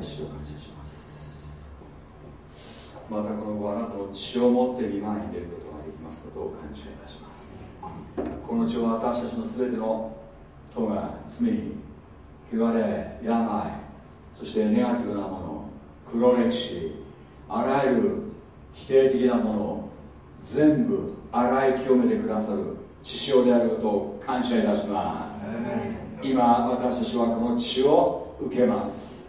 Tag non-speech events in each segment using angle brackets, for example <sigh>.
を感謝します。またこの後あなたの血を持って見舞いに出ることができますことを感謝いたします。この血は私たちの全ての咎が罪に汚れ病そしてネガティブなもの黒歴史あらゆる否定的なものを全部洗い清めてくださる血潮であることを感謝いたします。今私たちはこの血を受けます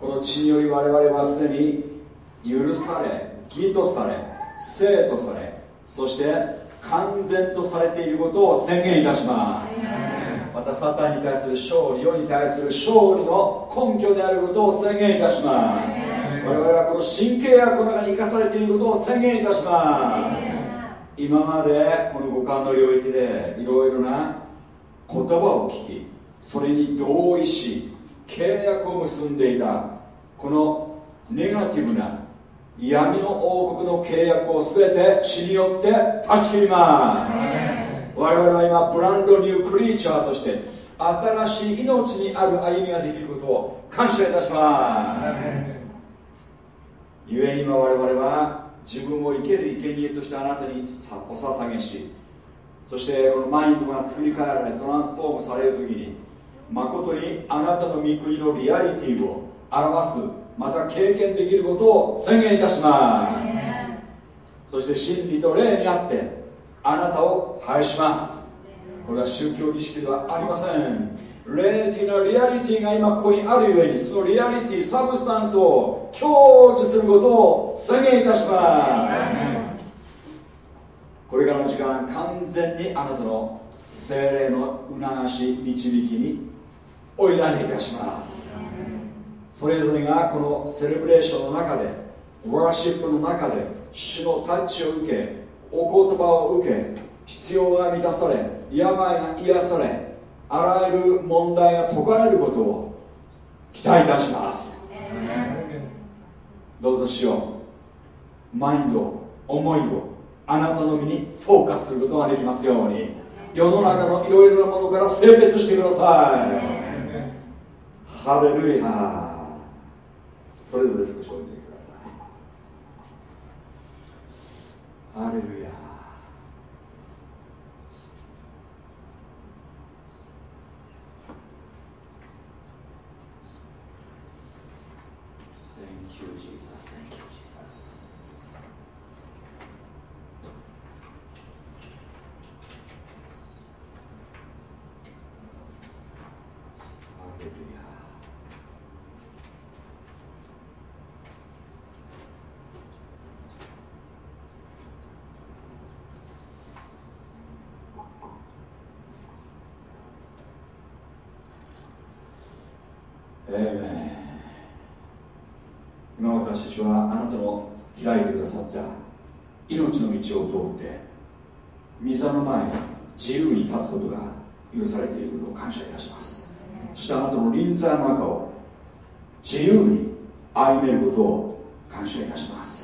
この血により我々はすでに許され義とされ生とされそして完全とされていることを宣言いたします。またサタンに対する勝利世に対する勝利の根拠であることを宣言いたします。我々はこの新契約の中に生かされていることを宣言いたします。今までこの五感の領域でいろいろな言葉を聞きそれに同意し契約を結んでいたこのネガティブな闇の王国の契約を全て死によって断ち切ります。我々は今ブランドニュークリーチャーとして新しい命にある歩みができることを感謝いたします。故に今我々は自分を生ける生贄としてあなたにお捧げしそしてこのマインドが作り変えられトランスフォームされる時に誠にあなたの御国のリアリティを表すまた経験できることを宣言いたします。そして真理と霊にあってあなたを拝します。これは宗教儀式ではありません。霊的なリアリティが今ここにあるゆえにそのリアリティサブスタンスを享受することを宣言いたします。これからの時間完全にあなたの精霊の促し導きにお委ねいたします。それぞれがこのセレブレーションの中でワーシップの中で主のタッチを受けお言葉を受け必要が満たされ病が癒されあらゆる問題が解かれることを期待いたします。どうぞしよう。マインド思いをあなたの身にフォーカスすることができますように。世の中のいろいろなものから性別してくださいハレルヤ。それぞれ少しおいてください。ハレルヤ Thank you, Jesus. Thank you, Jesus. ハレルヤ今私たちはあなたの開いてくださった命の道を通って御座の前に自由に立つことが許されていることを感謝いたします。そしてあなたの臨在の中を自由に歩めることを感謝いたします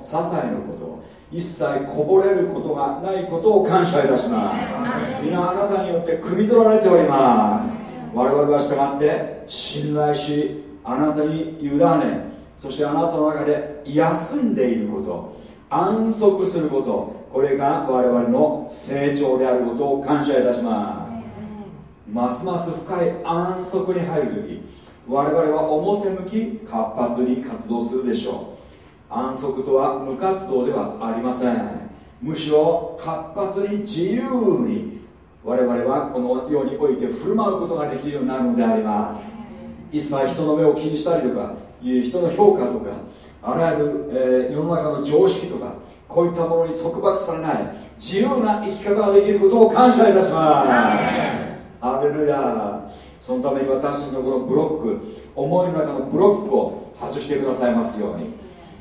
些細のこと一切こぼれることがないことを感謝いたします。皆あなたによって汲み取られております。我々は従って信頼しあなたに委ねそしてあなたの中で休んでいること安息することこれが我々の成長であることを感謝いたしますますます深い安息に入るとき我々は表向き活発に活動するでしょう。安息とは無活動ではありません。むしろ活発に自由に我々はこの世において振る舞うことができるようになるのであります。一切人の目を気にしたりとか人の評価とかあらゆる、え、世の中の常識とかこういったものに束縛されない自由な生き方ができることを感謝いたします。アレルヤそのために私たちのこのブロック思いの中のブロックを外してくださいますように。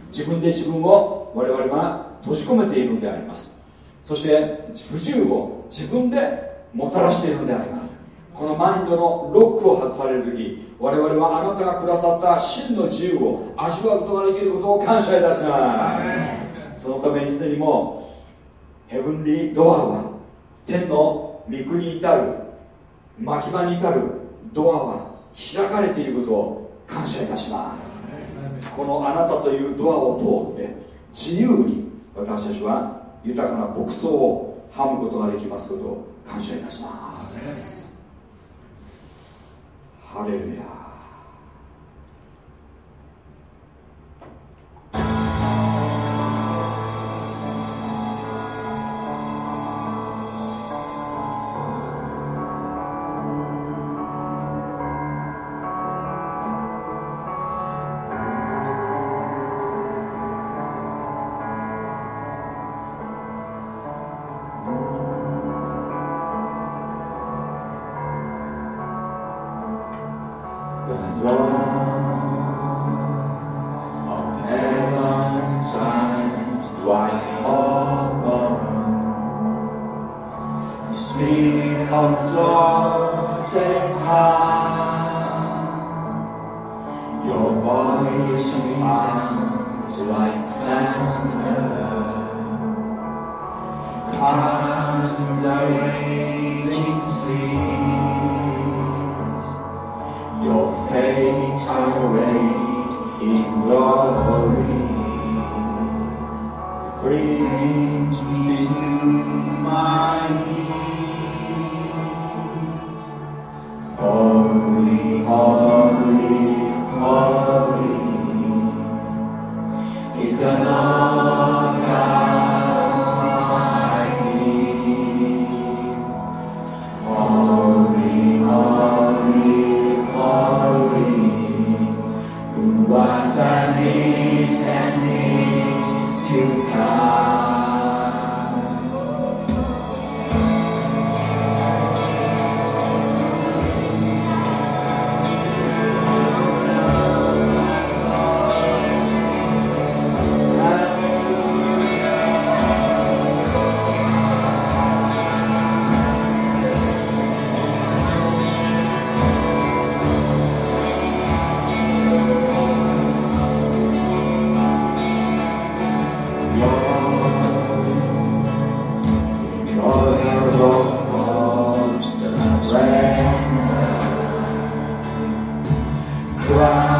自分で自分を我々は閉じ込めているのであります。そして不自由を自分でもたらしているのであります。このマインドのロックを外される時我々はあなたがくださった真の自由を味わうことができることを感謝いたします。そのためにすでにもうヘブンリードアは天の御国に至る牧場に至るドアは開かれていることを感謝いたします。このあなたというドアを通って自由に私たちは豊かな牧草をはむことができますことを感謝いたします。ハレルヤ Wow.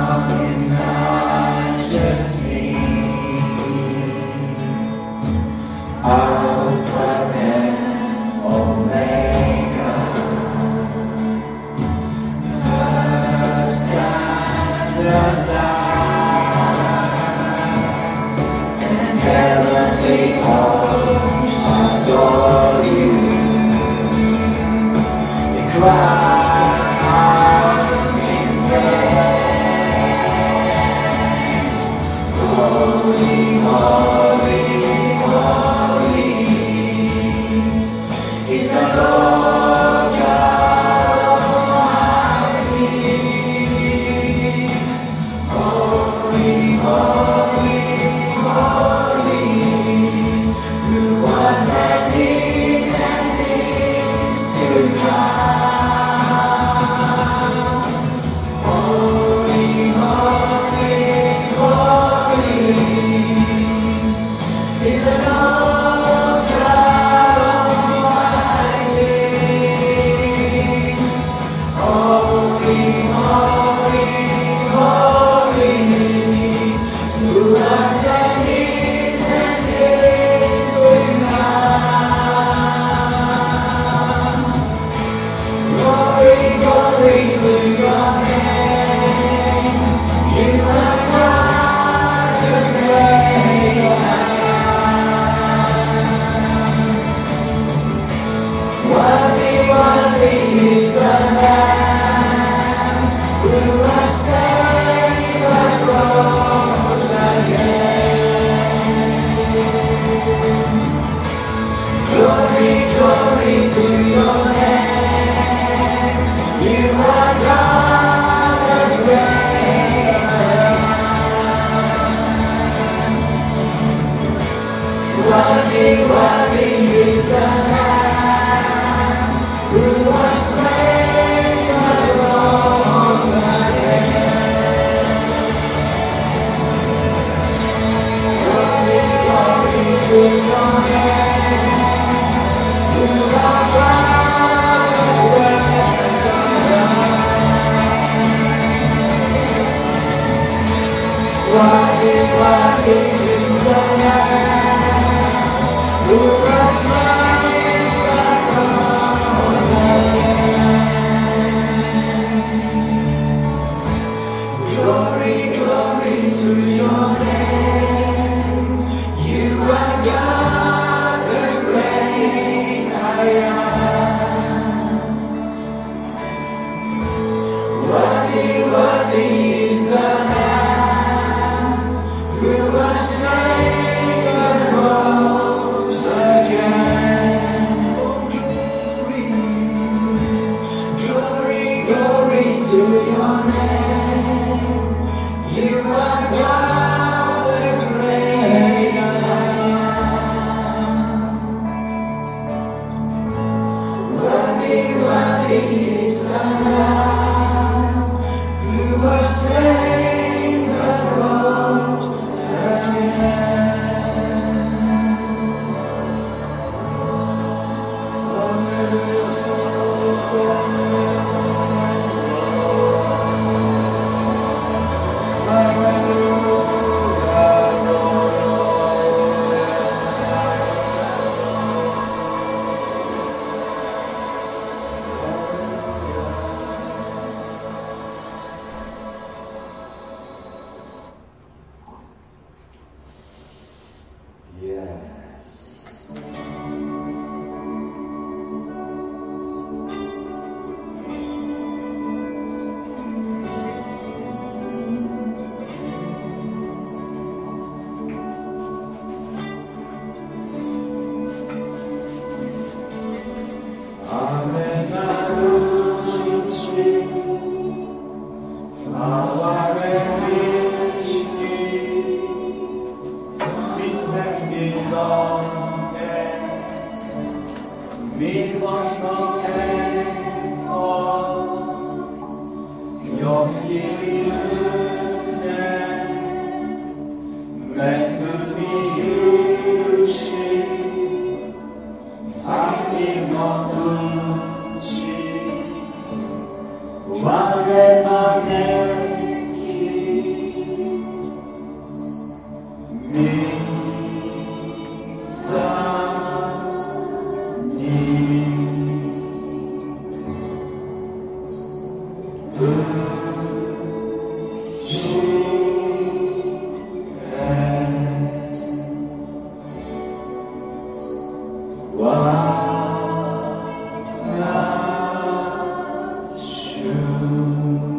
يعلمون.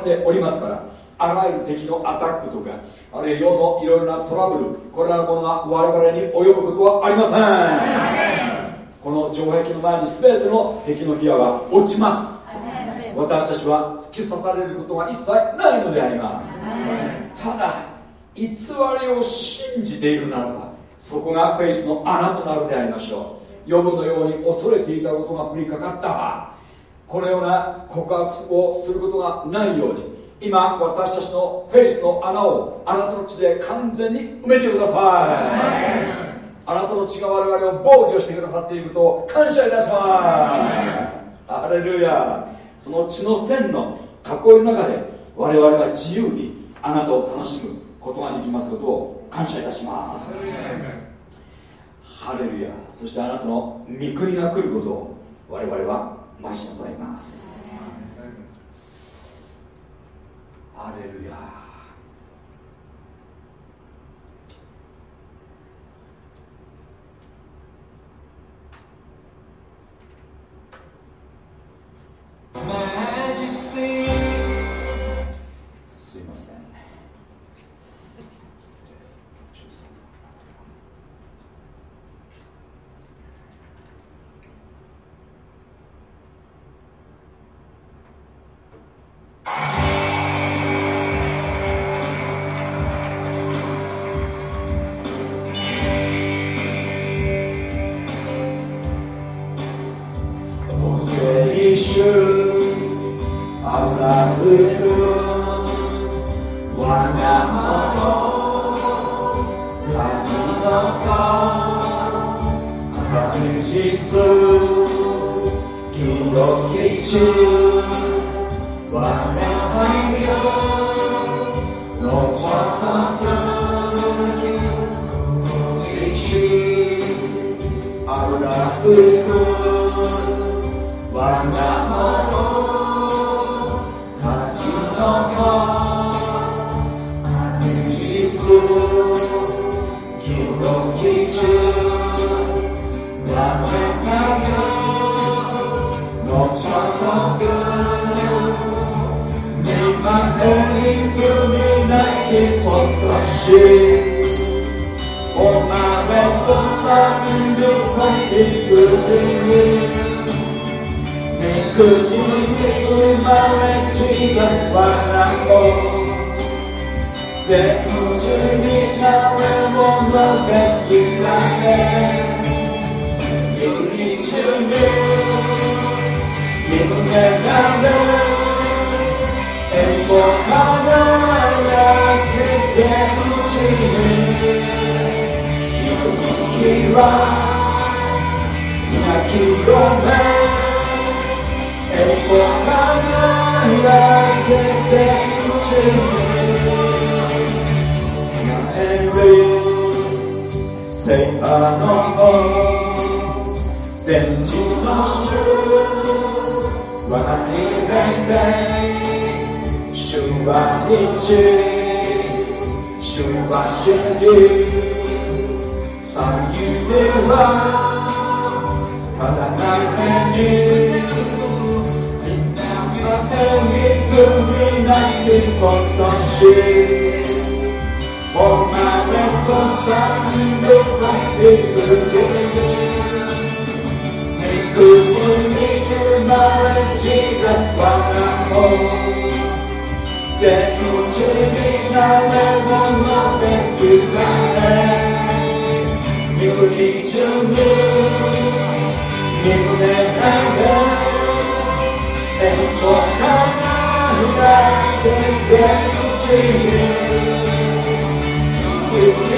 ておりますからあらゆる敵のアタックとかあるいは世のいろいろなトラブルこれらのものが我々に及ぶことはありません。この城壁の前に全ての敵の矢は落ちます。私たちは突き刺されることが一切ないのであります。ただ偽りを信じているならばそこがフェイスの穴となるでありましょう。予部のように恐れていたことが降りかかったわ。このような告白をすることがないように今私たちのフェイスの穴をあなたの血で完全に埋めてください。あなたの血が我々を防御してくださっていることを感謝いたします。アレルヤ。その血の線の囲いの中で我々は自由にあなたを楽しむことができますことを感謝いたします。ハレルヤ。そしてあなたの御国が来ることを我々は待ち望みます。ハレルヤ。マジスティ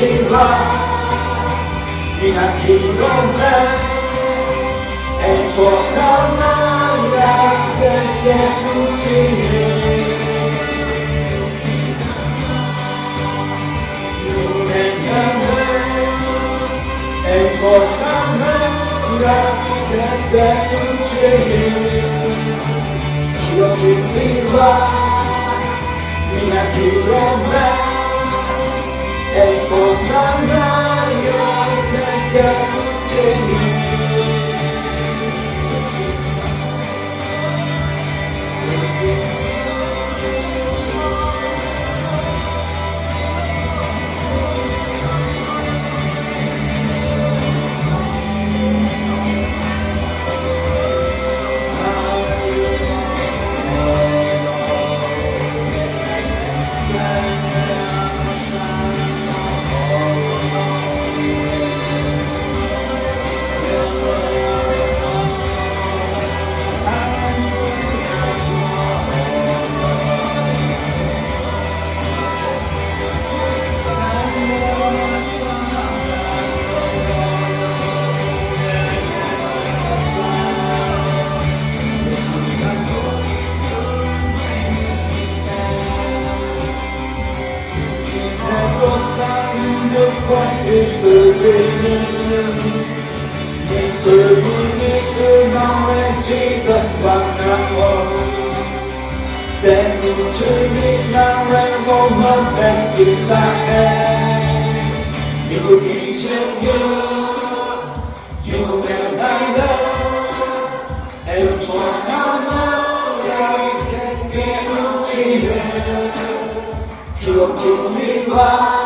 live Mina tillgångar En kortare raket än tio En kortare raket än tio Jag vill leva Mina tillgångar Ej, pomaga, jak na cię, Sẽ cùng chơi biết nào em vô mất em xin ta em Điều kỳ trên kia Điều đẹp này đâu Em còn nhau lâu Rồi kẹt kia lúc chỉ về Chiều chung đi vào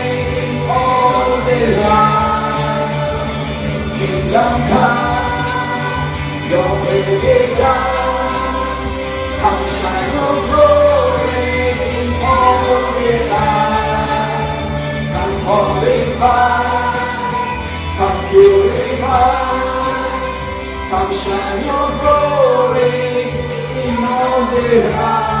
平安，平安卡，有你的家，唐山有福的平安，幸福的家，幸福的家，唐山有福的平安。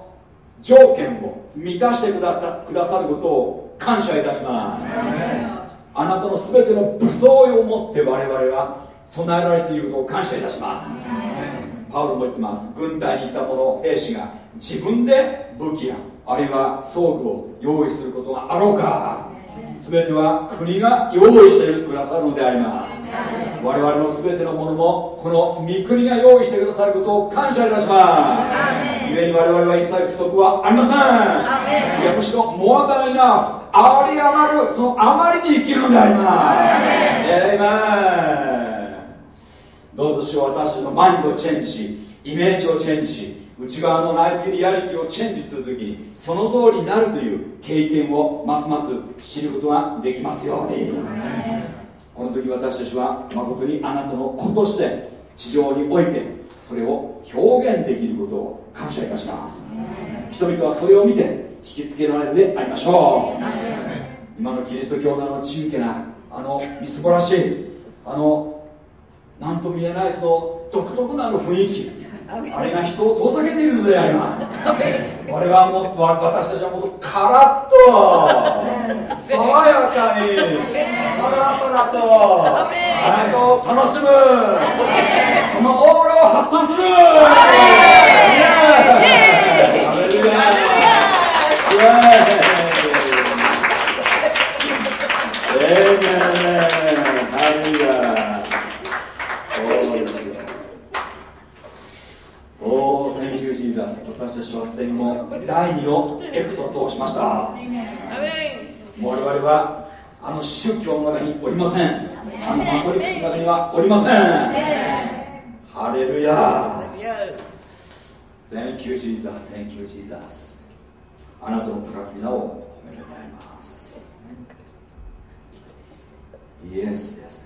条件を満たしてくだくださることを感謝いたします。あなたの全ての武装を持って我々は備えられていることを感謝いたします。パウロも言ってます。軍隊にいた者兵士が自分で武器やあるいは装具を用意することがあろうか。全ては国が用意してくださるのであります。我々の全てのものもこの御国が用意してくださることを感謝いたします。故に我々は一切不足はありません。いやむしろモアダイナあり余るそのあまりに生きるのであります。エイメンどうぞしよう私たちのマインドをチェンジしイメージをチェンジし内側の内的リアリティをチェンジするときにその通りになるという経験をますます知ることができますように。この時私たちは誠にあなたの子として地上においてそれを表現できることを感謝いたします。人々はそれを見て引きつけられるでありましょう。今のキリスト教のあのちうけなあのみすぼらしいあの何とも言えないその独特なあの雰囲気。あれが人を遠ざけているのであります。我はも私たちはもっとカラッと爽やかにさらさらとあなたを楽しむそのオーラを発散するえー、ハレル私たちはすでにもう第二のエクソスをしました我々はあの宗教の中におりませんあのマトリックスの中にはおりません。ハレルヤ Thank you Jesus. Thank you Jesus. あなたの高き名を褒めたたえます。イエスです、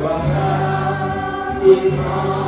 Perhaps it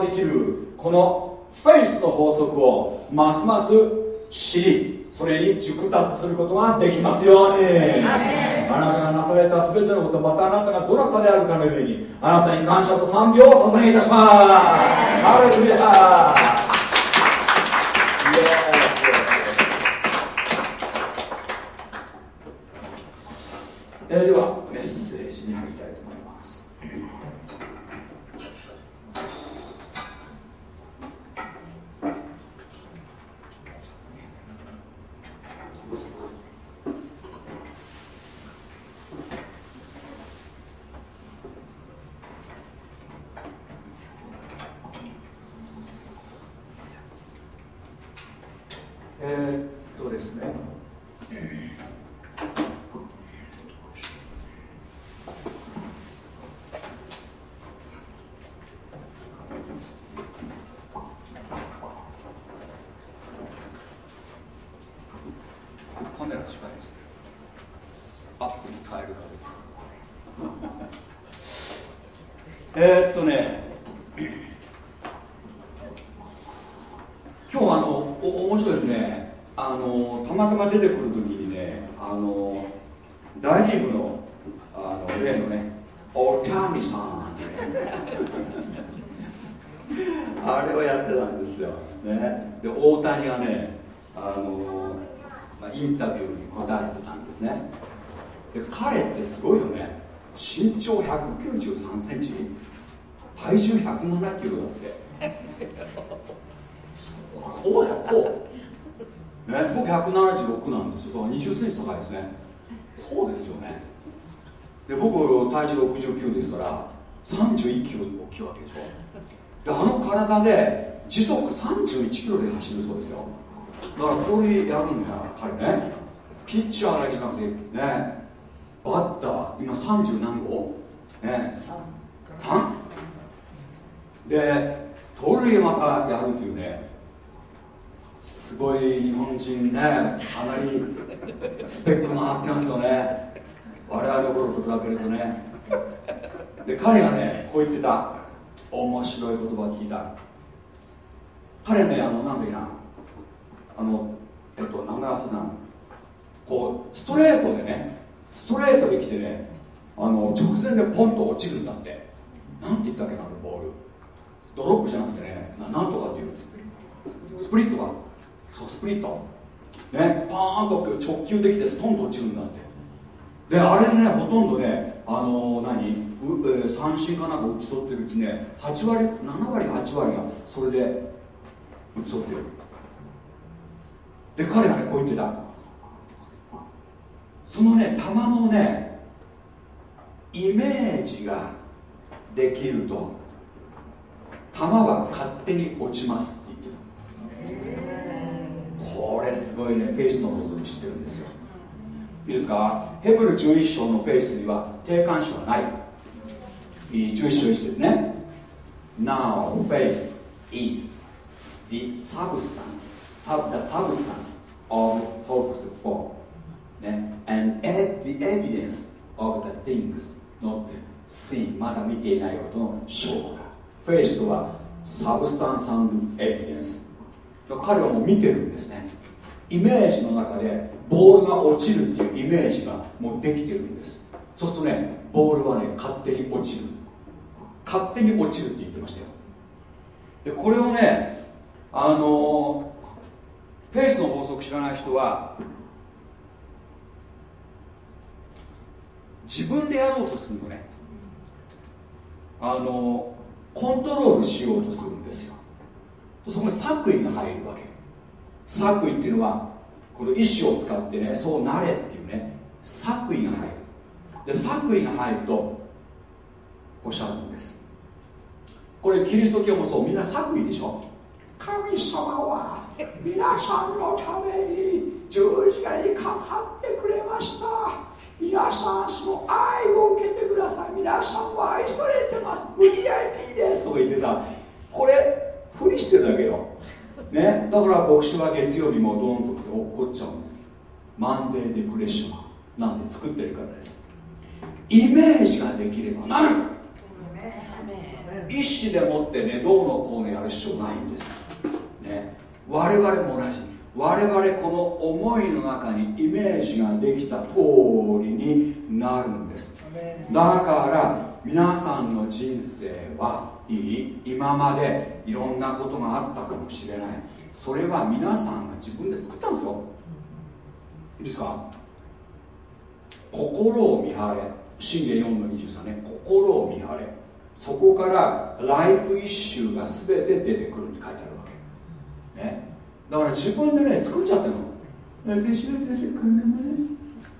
ができるこのフェイスの法則をますます知りそれに熟達することができますように。あなたがなされた全てのことまたあなたがどなたであるかの上にあなたに感謝と賛美を捧げいたします。ハレルヤえー、ではメッセージに入りたいと思いますえー、っとですねえー、っとね今日はあのお面白いですねあのたまたま出てくる時にねあの大リーグのあの例のねオタミさんあれをやってたんですよ、ね、で大谷がねあの、まあ、インタビューに答えてたんですねで彼ってすごいよね身長193センチ体重107キロだってこうだよこう、ね、僕176なんですよだから20センチ高いですね。こうですよね。で僕体重69ですから31キロ大きいわけでしょ。であの体で時速31キロで走るそうですよ。だからこれやるんだよ彼ね。ピッチャーだけじゃなくてねバッター今30何号？ね。3? で盗塁またやるというねすごい日本人ねかなりスペックが合ってますよね。我々の頃と比べるとね。で彼がねこう言ってた。面白い言葉聞いた。彼ねあのなんだっけな。あのえっと名前忘れな。こうストレートでねストレートで来てねあの直前でポンと落ちるんだって。なんて言ったっけなのボール。ドロップじゃなくてねななんとかっていう。スプリットかそうスプリット。ね。パーンと直球できてストンと落ちるんだって。であれねほとんどねあのー、何？う、え三振かなんか打ち取ってるうちね8割7割8割がそれで打ち取ってる。で彼がねこう言ってた。そのね球のねイメージができると球は勝手に落ちますって言ってた。これすごいねフェイスの法則知ってるんですよいいですかヘブル11章のフェイスには定冠詞はない11章1ですね Now faith is the substance the substance of hoped for ね and the evidence of the things not seen まだ見ていないことの証拠だフェイスとはサブスタンスエビデンス彼はもう見てるんですね。イメージの中でボールが落ちるっていうイメージがもうできてるんです。そうするとねボールはね勝手に落ちる。勝手に落ちるって言ってましたよ。でこれをねあのフェイスの法則知らない人は自分でやろうとするのね。あのコントロールしようとするんですよ。そこに作為が入るわけ。作為っていうのはこの意志を使ってねそうなれっていうね作為が入る。で作為が入るとおっしゃるんです。これキリスト教もそうみんな作為でしょ。神様は皆さんのために十字架にかかってくれました。皆さんその愛を受けてください。皆さんは愛されてます。VIP です。とか言ってさこれふりしてるだけよ、ね、だから牧師は月曜日もドーンと落っこっちゃうマンデーデプレッション。なんで作ってるからです。イメージができればなる。意思でもってねどうのこうのやる必要ないんです、ね、我々も同じ。我々この思いの中にイメージができた通りになるんです。だから皆さんの人生はいい？今までいろんなことがあったかもしれない。それは皆さんが自分で作ったんですよ。いいですか？心を見張れ。信玄4の23ね。心を見張れ。そこからライフイッシュが全て出てくるって書いてあるわけ。ね？だから自分でね作っちゃってるの。私は私はこんなもの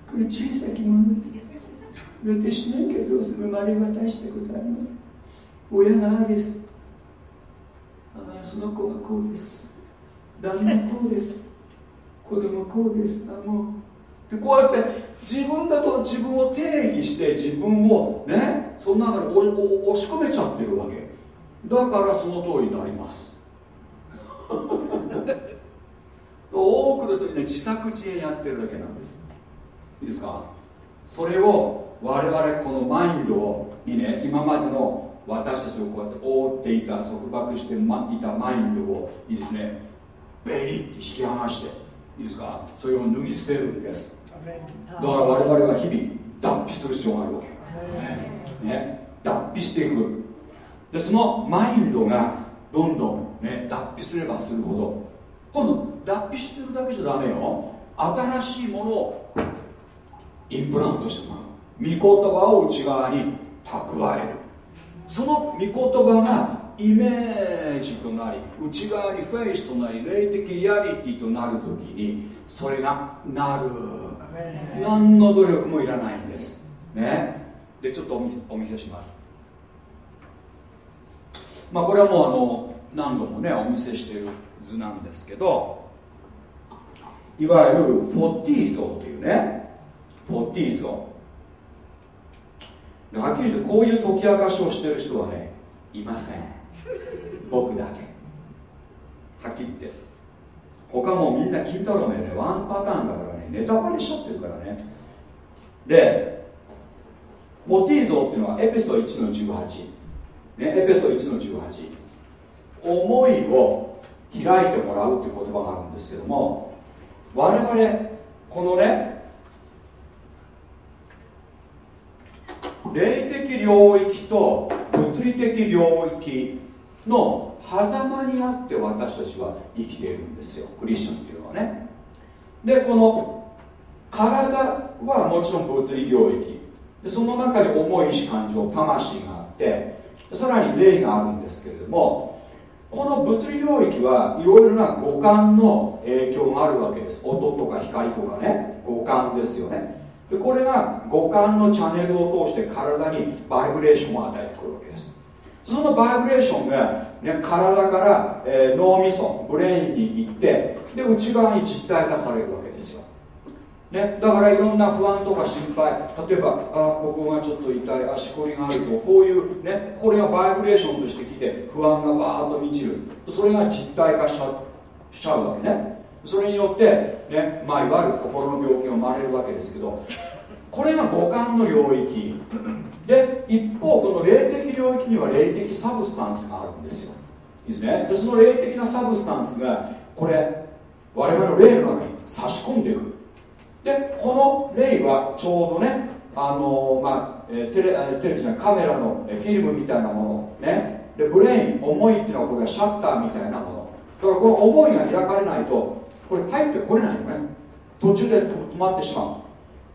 これ小さきものです。私なんかどうす生まれ渡したことあります親がああです。あその子はこうです。旦那こうです。子供こうです。あもうでこうやって自分だと自分を定義して自分をねその中に押し込めちゃってるわけ。だからその通りになります。<laughs> 多くの人にね自作自演やってるだけなんです。いいですか？それを我々このマインドをにね今までの私たちをこうやって覆っていた束縛していたマインドをいいですねベリって引き剥がしていいですか？それを脱ぎ捨てるんです。だから我々は日々脱皮する必要があるわけ、ね、脱皮していく。でそのマインドがどんどん、ね、脱皮すればするほど今度脱皮してるだけじゃダメよ。新しいものをインプラントしてもらう。御言葉を内側に蓄えるその御言葉がイメージとなり内側にフェイスとなり霊的リアリティとなるときにそれがなる。何の努力もいらないんです。ね。でちょっとお見せします。まあこれはもうあの何度もねお見せしている図なんですけどいわゆるフォッティー像というねフォッティー像はっきり言ってこういう解き明かしをしてる人はねいません。<laughs> 僕だけ。はっきり言って。他もみんな金太郎めね。ワンパターンだからね。ネタバレしちゃってるからね。でフォッティー像っていうのはエペソ1の18、ね、エペソ1の18思いを開いてもらうって言葉があるんですけども我々このね霊的領域と物理的領域の狭間にあって私たちは生きているんですよ。クリスチャンっていうのはね。でこの体はもちろん物理領域。でその中に重い意志感情魂があってさらに霊があるんですけれどもこの物理領域はいろいろな五感の影響があるわけです。音とか光とかね。五感ですよね。でこれが五感のチャンネルを通して体にバイブレーションを与えてくるわけです。そのバイブレーションが、ね、体から、えー、脳みそブレインに行ってで内側に実体化されるわけですよ、ね、だからいろんな不安とか心配。例えばあここがちょっと痛い足こりがあるとこういうねこれがバイブレーションとしてきて不安がわーっと満ちる。それが実体化しちゃうわけね。それによって、ねまあ、いわゆる心の病気が生まれるわけですけどこれが五感の領域。で一方この霊的領域には霊的 substance があるんですよ。いいですね？でその霊的な substance がこれ我々の霊の中に差し込んでいくでこの霊はちょうどねあのまあ、えテレテレビじゃないカメラのフィルムみたいなもの。ね。でブレイン思いっていうのはこれはシャッターみたいなもの。だからこの思いが開かれないとこれ入ってこれないよね。途中で止まってしま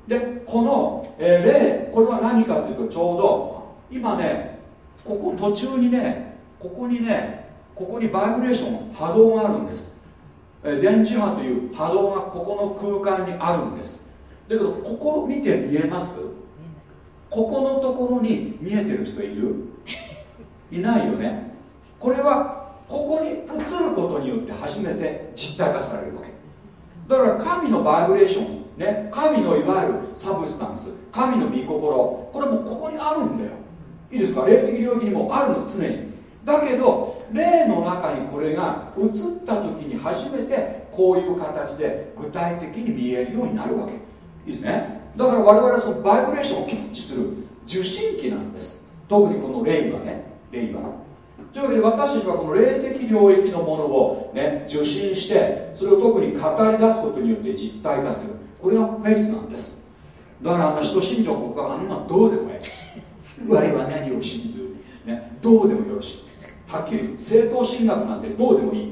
う。でこの、えー、霊これは何かっていうとちょうど今ねここ途中にねここにねここにバイブレーション波動があるんです、電磁波という波動がここの空間にあるんです。だけどここ見て見えます？ここのところに見えてる人いる？いないよね。これはここに映ることによって初めて実体化されるわけ。だから神のバイブレーションね、神のいわゆるサブスタンス神の御心これもここにあるんだよ。いいですか？霊的領域にもあるの常に。だけど霊の中にこれが映った時に初めてこういう形で具体的に見えるようになるわけ。いいですね？だから我々はそのバイブレーションをキャッチする受信機なんです。特にこの霊はね。霊は。というわけで私たちはこの霊的領域のものを、ね、受信してそれを特に語り出すことによって実体化する。これがフェイスなんです。だからあの人信条告白あんなどうでもいい我は何を信ずる、ね、どうでもよろしい。はっきり正当進学なんてどうでもいい。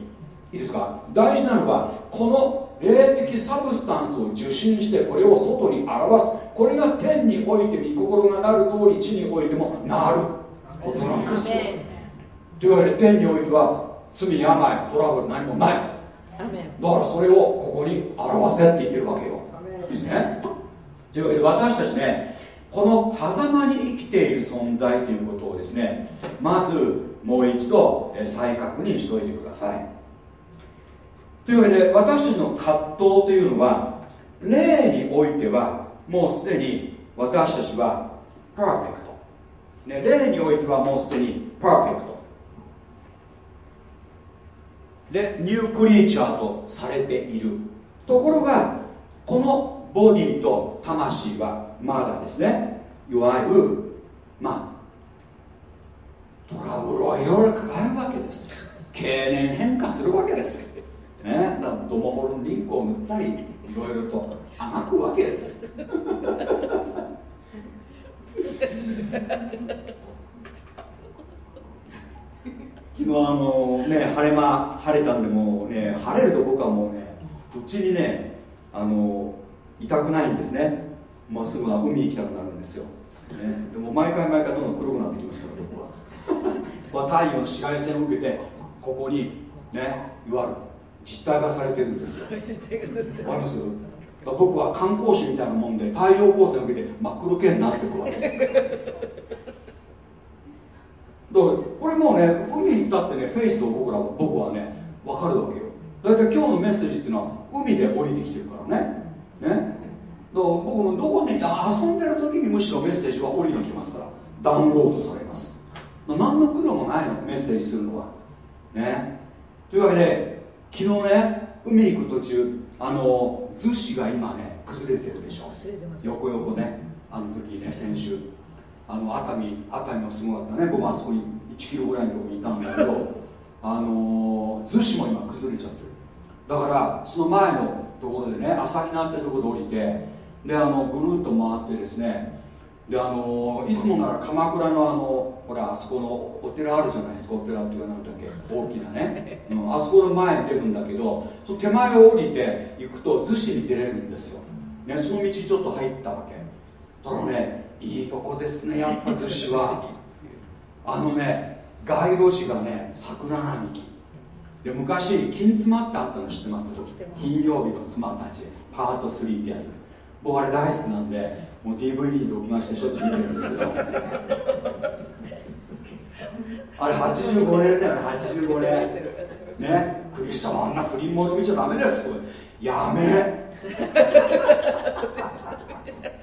いいですか？大事なのはこの霊的サブスタンスを受信してこれを外に表す。これが天において御心がなる通り地においてもなることなんですよ。というわけで天においては罪病トラブル何もない。だからそれをここに表せって言ってるわけよ。いいですね。というわけで私たちねこの狭間に生きている存在ということをですねまずもう一度再確認しておいてください。というわけで私たちの葛藤というのは霊においてはもうすでに私たちはパーフェクト、ね、霊においてはもうすでにパーフェクトでニュークリーチャーとされている。ところがこのボディと魂はまだですね。いわゆるまあトラブルをいろいろ抱えるわけです。経年変化するわけです。ね。だドモホルンリンクを塗ったりいろいろとあがくわけです。昨日あのね晴れ間晴れたんでもうね晴れると僕はもうねうちにねあの痛くないんですね。まっすぐは海行きたくなるんですよ、ね、でも毎回毎回どんどん黒くなってきますから僕は。これ太陽の紫外線を受けてここにねいわゆる実体化されてるんですよ。わかります？僕は観光士みたいなもんで太陽光線を受けて真っ黒系になってくるわけだからこれもうね海行ったってねフェイスを僕ら僕はね分かるわけよ。大体今日のメッセージっていうのは海で降りてきてるからね。ね。だから僕もどこに遊んでる時にむしろメッセージは降りてきますからダウンロードされます。何の苦労もないのメッセージするのは。ね。というわけで昨日ね海に行く途中あの逗子が今ね崩れてるでしょ。横横ねあの時ね先週あの熱海熱海もすごかったね。僕はあそこに1キロぐらいのところにいたんだけど <laughs> あの逗子も今崩れちゃってる。だからその前のところでね朝日奈ってところで降りてであのぐるっと回ってですねであのいつもなら鎌倉のあのほらあそこのお寺あるじゃないですか。お寺っていうかなんだっけ。大きなね、<laughs> うん、あそこの前に出るんだけどその手前を降りて行くと逗子に出れるんですよ、ね、その道ちょっと入ったわけただねいいとこですねやっぱ逗子は。あのね街路樹がね桜並木。で昔金妻ってあったの知ってます？金曜日の妻たちパート3ってやつ。僕あれ大好きなんでもう DVD で置きましてしょっちゅう見てるんですけど。あれ85年だよね85年。ねクリスチャンはあんな不倫物見ちゃダメです。やめ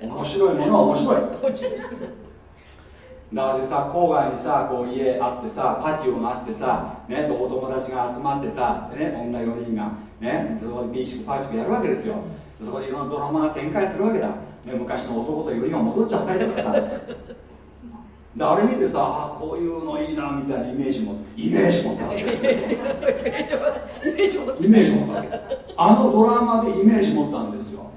面白いものは面白い。だからさ郊外にさこう家あってさパティオがあってさ、ね、お友達が集まってさ、ね、女4人が、ね、そこでビーチクパーチクやるわけですよ。そこでいろんなドラマが展開するわけだ、ね、昔の男とよりが戻っちゃったりとかさ。<laughs> であれ見てさあこういうのいいなみたいなイメージもイメージ持ったわけ <laughs> イメージ持ったわけ。あのドラマでイメージ持ったんですよ。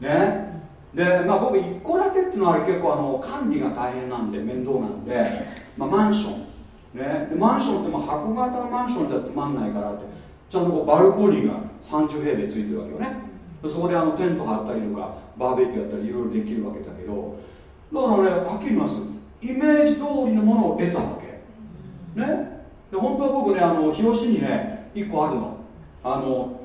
ねで、まあ、僕一戸建てっていうのは結構あの管理が大変なんで面倒なんで、<laughs> まあ、マンション。ね。でマンションっても箱型のマンションじゃつまんないからってちゃんとこうバルコニーが30平米ついてるわけよね。そこであのテント張ったりとかバーベキューやったりいろいろできるわけだけどだからねはっきり言います。イメージ通りのものを得たわけ。ね。で本当は僕ねあの日吉にね1個あるの。あの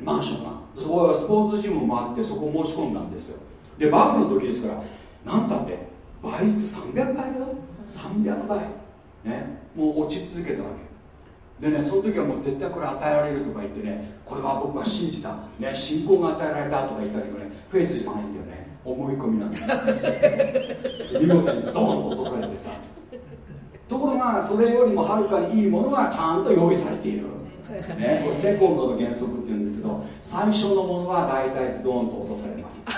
マンションが。そこはスポーツジムもあってそこ申し込んだんですよでバブルの時ですから何たって倍率300倍だよ。300倍。ね。もう落ち続けたわけ。でねその時はもう絶対これ与えられるとか言ってねこれは僕は信じた、ね、信仰が与えられたとか言ったけどねフェイスじゃないんだよね。思い込みなんだ <laughs> 見事にストーンと落とされてさ。ところがそれよりもはるかにいいものがちゃんと用意されている。ね、これセコンドの原則っていうんですけど最初のものは大体ズドーンと落とされます。<laughs>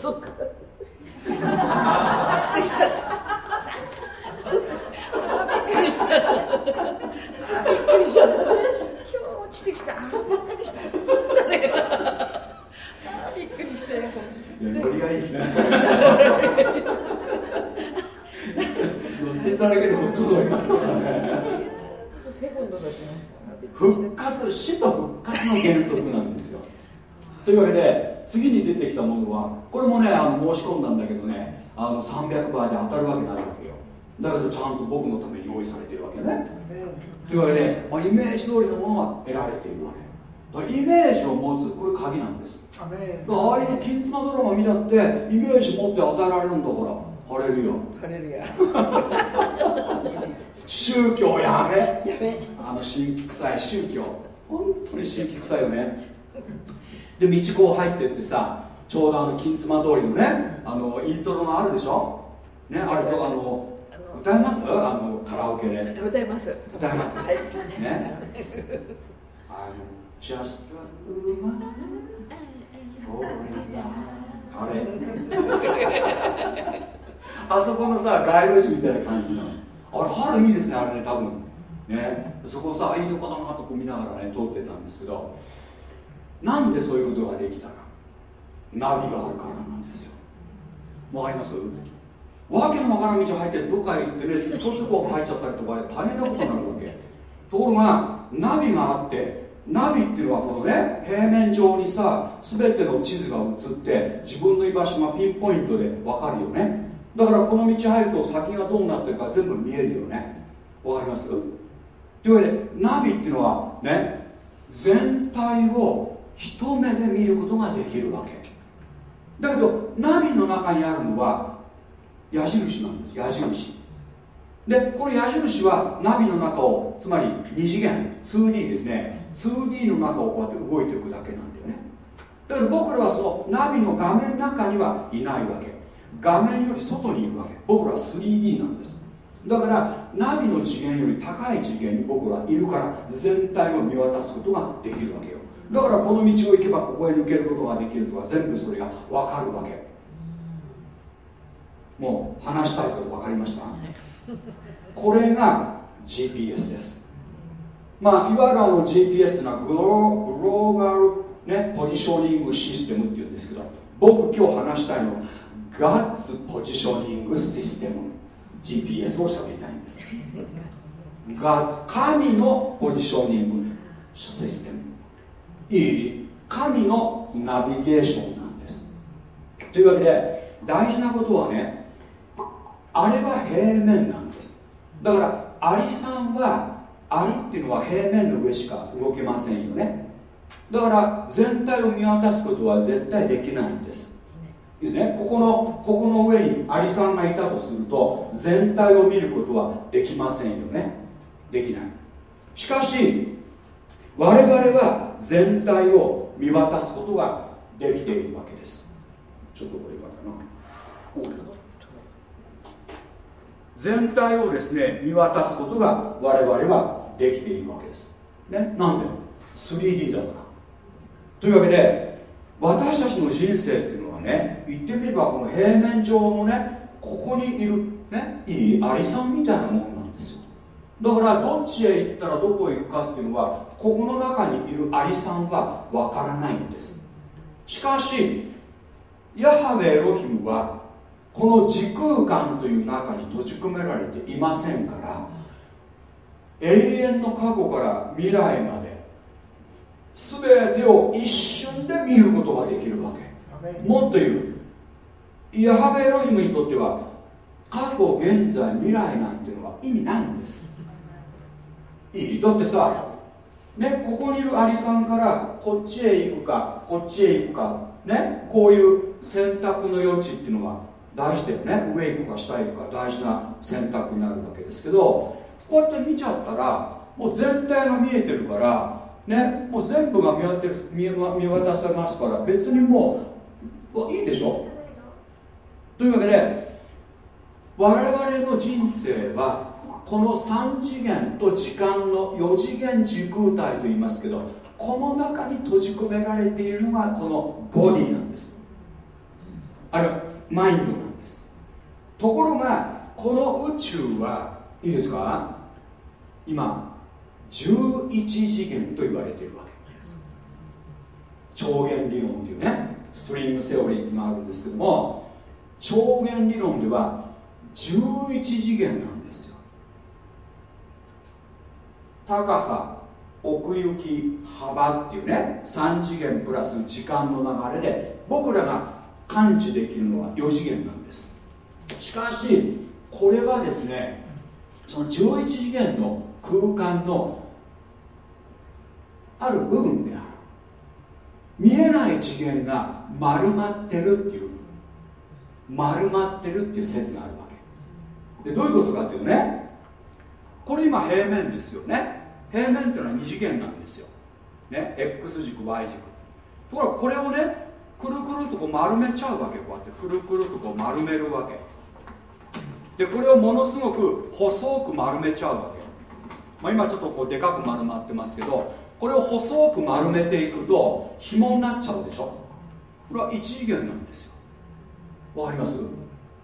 そっか。びっくりした。びっくりしちゃった。今日落ちてきたびっくりした。びっくりした。よノリがいいですね乗っていただけでもちょうどいますからね復活死と復活の原則なんですよ。<laughs> というわけで次に出てきたものはこれもねあの申し込んだんだけどねあの300倍で当たるわけないわけよ。だけどちゃんと僕のために用意されてるわけね。というわけで、まあ、イメージ通りのものは得られているわけ。だからイメージを持つこれ鍵なんです。ああいう金妻ドラマ見たってイメージ持って与えられるんだからハレルヤ。ハレルヤ <laughs> 宗教やめ。やめ。あの神秘臭い宗教。本当に。神秘臭いよね。で道子入ってってさちょうどあの金妻通りのねあのイントロがあるでしょ？ねあれとあの歌えます？あのカラオケで。歌います。歌います、はい、ね。I'm just a woman for あれ。あそこのさ街路樹みたいな感じなのあれ腹いいですねあれね多分。ね。そこさいいとこだなとこ見ながらね通ってたんですけどなんでそういうことができたか。ナビがあるからなんですよ。わかります？わけのわからん道入ってどっかへ行ってね一つこう入っちゃったりとか大変なことになるわけ。ところがナビがあってナビっていうのはこのね平面上にさ全ての地図が映って自分の居場所がピンポイントで分かるよね。だからこの道入ると先がどうなってるか全部見えるよね。わかります？というわけでナビっていうのはね全体を一目で見ることができるわけ。だけどナビの中にあるのは矢印なんです。矢印。でこの矢印はナビの中をつまり2次元。2D ですね。2D の中をこうやって動いていくだけなんだよね。だから僕らはそのナビの画面の中にはいないわけ。画面より外にいるわけ。僕らは 3D なんです。だからナビの次元より高い次元に僕らはいるから全体を見渡すことができるわけよ。だからこの道を行けばここへ抜けることができるとか全部それが分かるわけ。もう話したいこと分かりました？これが GPS です。まあいわゆるあの GPS っていうのはグログローバル、ね、ポジショニングシステムっていうんですけど僕今日話したいのは God's Positioning System GPS を喋りたいんです。God 神のポジショニングシステム。いい神のナビゲーションなんです。というわけで大事なことはねあれは平面なんです。だからアリさんはアリっていうのは平面の上しか動けませんよね。だから全体を見渡すことは絶対できないんです。ですね。ここのここの上にアリさんがいたとすると全体を見ることはできませんよね。できない。しかし我々は全体を見渡すことができているわけです。ちょっとこれかな。全体をですね見渡すことが我々はできているわけです。ね。なんで？3D だから。というわけで私たちの人生っていうのはね言ってみればこの平面上のねここにいるねいいアリさんみたいなものなんですよ。だからどっちへ行ったらどこへ行くかっていうのはここの中にいるアリさんはわからないんです。しかしヤハウェエロヒムはこの時空間という中に閉じ込められていませんから永遠の過去から未来まで全てを一瞬で見ることができるわけ。もっと言う。ヤハベエロヒムにとっては過去現在未来なんていうのは意味ないんです。<laughs> いい。だってさねここにいるアリさんからこっちへ行くかこっちへ行くかねこういう選択の余地っていうのは大事だよね。上行くか下行くか大事な選択になるわけですけどこうやって見ちゃったらもう全体が見えてるからねもう全部が見渡見見渡せますから別にもういいでしょ？というわけで我々の人生はこの3次元と時間の4次元時空体と言いますけどこの中に閉じ込められているのがこのボディなんです。あれはマインドなんです。ところがこの宇宙はいいですか？今11次元と言われているわけ。です超弦理論っていうね。ストリームセオリーってのがあるんですけども超弦理論では11次元なんですよ。高さ奥行き幅っていうね3次元プラス時間の流れで僕らが感知できるのは4次元なんです。しかしこれはですねその11次元の空間のある部分である。見えない次元が丸まってるっていう。丸まってるっていう説があるわけ。でどういうことかっていうとねこれ今平面ですよね。平面っていうのは2次元なんですよ。ね X 軸 Y 軸。ところがこれをねくるくるとこう丸めちゃうわけ。こうやってくるくるとこう丸めるわけ。でこれをものすごく細く丸めちゃうわけ、まあ、今ちょっとこうでかく丸まってますけどこれを細く丸めていくと紐になっちゃうでしょ。これは1次元なんですよ。わかります？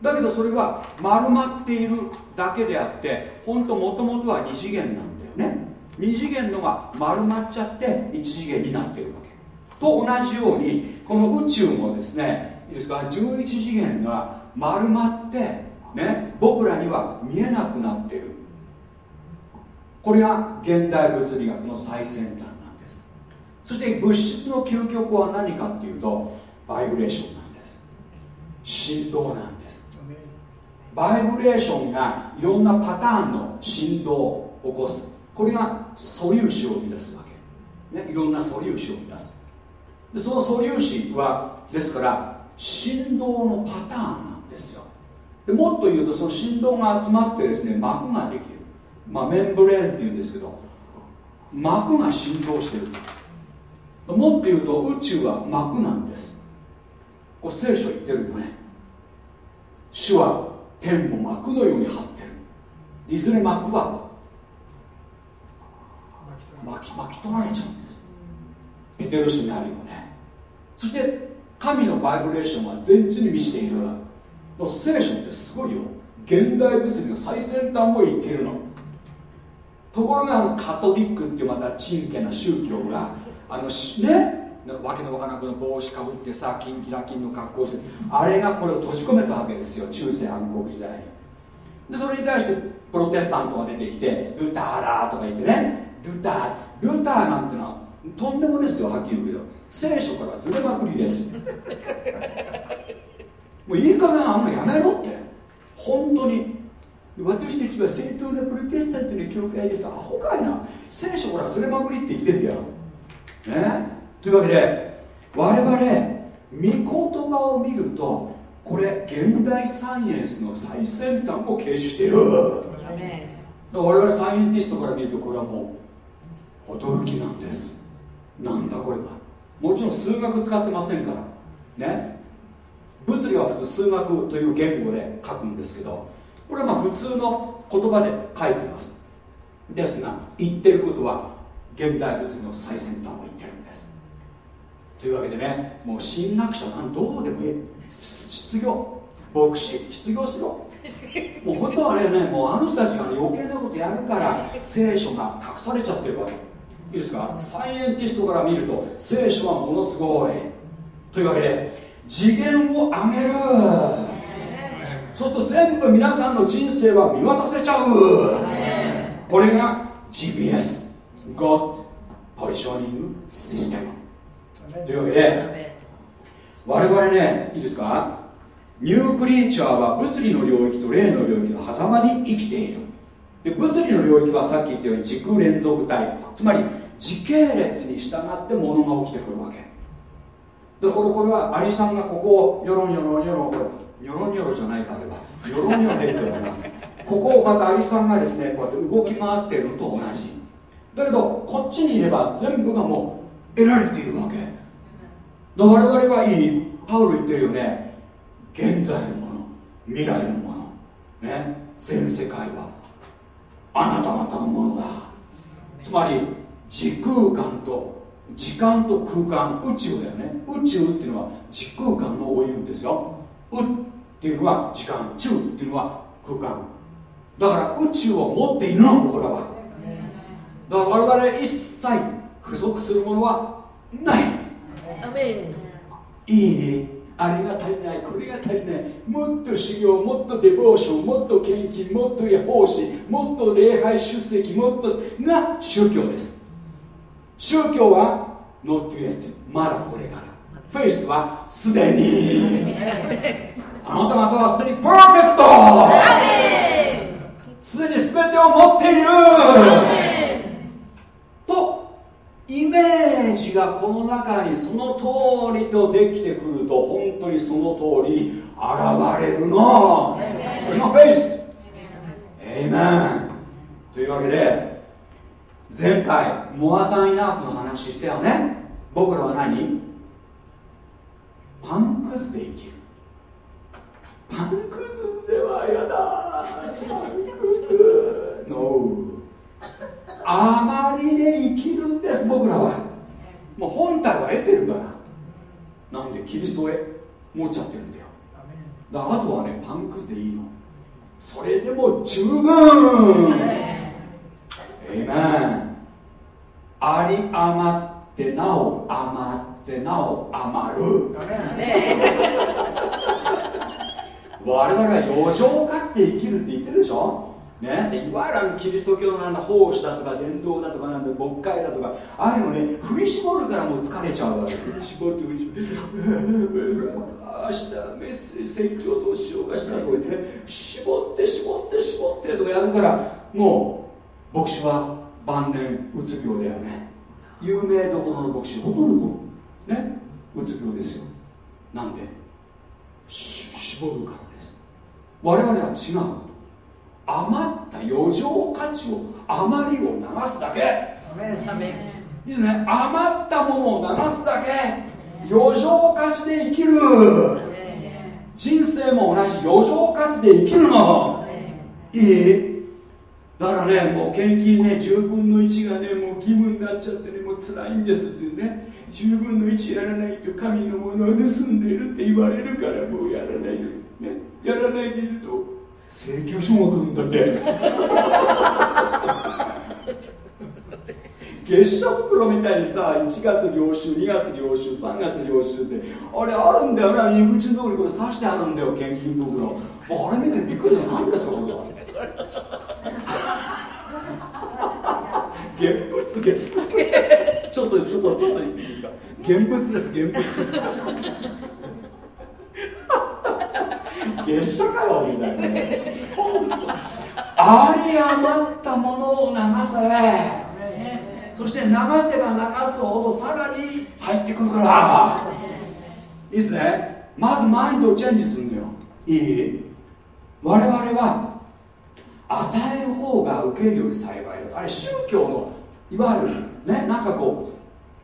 だけどそれは丸まっているだけであって本当もともとは2次元なんだよね。2次元のが丸まっちゃって1次元になっているわけ。と同じようにこの宇宙もですねいいですか？11次元が丸まってね僕らには見えなくなっている。これが現代物理学の最先端なんです。そして物質の究極は何かっていうとバイブレーションなんです。振動なんです。バイブレーションがいろんなパターンの振動を起こす。これが素粒子を生み出すわけ、ね、いろんな素粒子を生み出す。でその素粒子はですから振動のパターンなんですよ。でもっと言うとその振動が集まってですね膜ができる、まあ、メンブレーンっていうんですけど膜が振動してる。もっと言うと宇宙は膜なんですこれ聖書言ってるよね。主は天も膜のように張ってる。いずれ膜は巻き巻き取られちゃうんです。ペテロシになるよね。そして神のバイブレーションは全地に満ちている。聖書ってすごいよ。現代物理の最先端を言っているの。ところがあのカトリックっていうまた珍家な宗教があのねなんかわけのわからなくの帽子かぶってさキンキラキンの格好してあれがこれを閉じ込めたわけですよ中世暗黒時代に。でそれに対してプロテスタントが出てきてルターだとか言ってね。ルタールターなんてのはとんでもですよはっきり言うけど。聖書からずれまくりです。<laughs> もういい加減あんまやめろって。本当に。私たちは正当なプロテスタントの教会です。アホかいな。聖書からずれまくりって言ってんだよ。ねというわけで我々御言葉を見るとこれ現代サイエンスの最先端を掲示している。我々サイエンティストから見るとこれはもう驚きなんです。なんだこれは。もちろん数学使ってませんから。ね。物理は普通数学という言語で書くんですけどこれはまあ普通の言葉で書いてます。ですが言ってることは現代物理の最先端を言ってるというわけでねもう進学者なんどうでもいい。失業。牧師。失業しろ。<laughs> もう本当はあれね。もうあの人たちが、ね、余計なことやるから聖書が隠されちゃってるわけ。いいですか？サイエンティストから見ると聖書はものすごい。というわけで次元を上げる。そうすると全部皆さんの人生は見渡せちゃう。これが GPS God Positioning System というわけで我々ねいいですか？ニュークリーチャーは物理の領域と霊の領域の狭間に生きている。で物理の領域はさっき言ったように時空連続体。つまり時系列に従ってものが起きてくるわけ。でこれこれはアリさんがここをヨロンヨロンヨロンこれヨロンヨロじゃないかあれは。ヨロンヨロンってるからここをまたアリさんがですねこうやって動き回っているのと同じ。だけどこっちにいれば全部がもう得られているわけ。我々はいいパウロ言ってるよね。現在のもの未来のもの。ね。全世界はあなた方のものだ。つまり時空間と時間と空間宇宙だよね。宇宙っていうのは時空間のを言うんですよ。うっていうのは時間宙っていうのは空間。だから宇宙を持っているの僕らはだから我々一切不足するものはない。いいあれが足りないこれが足りない。もっと修行もっとデボーションもっと献金もっと奉仕もっと礼拝出席もっとが宗教です。宗教は not yet まだこれから。フェイスはすでに。あなた方はすでにパーフェクト。すでに全てを持っている。とイメージがこの中にその通りとできてくると本当にその通りに現れるの。これがフェイスエイメンというわけで前回モアタイナーフの話したよね。僕らは何？パンくずで生きる。パンくずではやだ。パンくず No あまりで生きるんです僕らは。もう本体は得てるから。なんでキリストへ持っちゃってるんだよ。だあとはねパンくずでいいの。それでも十分。エイメン。あり余ってなお余ってなお余る。<laughs> 我々は余剰価値で生きるって言ってるでしょね、いわゆるキリスト教のなんだ奉仕だとか伝道だとかなんだ牧会だとかああいうのね振り絞るからもう疲れちゃうわけ。振り絞って振り絞って明日メッセージ説教どうしようかしらとか言ってね絞って絞って絞ってとかやるからもう牧師は晩年うつ病だよね有名どころの牧師ほとんどねうつ病ですよなんで絞るからです我々は違う余った余剰価値を余りを流すだけ。いいですね。余ったものを流すだけ。余剰価値で生きる。人生も同じ余剰価値で生きるの。いい？だからねもう献金ね10分の1がねもう義務になっちゃってねもう辛いんですってね。10分の1やらないと神のものを盗んでいるって言われるからもうやらないでねやらないでいると請求書が来るんだって。<laughs> 月謝袋みたいにさ1月領収2月領収3月領収ってあれあるんだよな入り口のとこにこれ刺してあるんだよ献金袋。あれ見てびっくりだ何ですかこれは。<laughs> 現物現物。ちょっとちょっとちょっといいですか？現物です現物月謝かよみたいなあり余ったものを流せそして流せば流すほどさらに入ってくるから。いいですね。まずマインドをチェンジするのよ。いい？我々は与える方が受けるより幸いだあれ宗教のいわゆるねなんかこ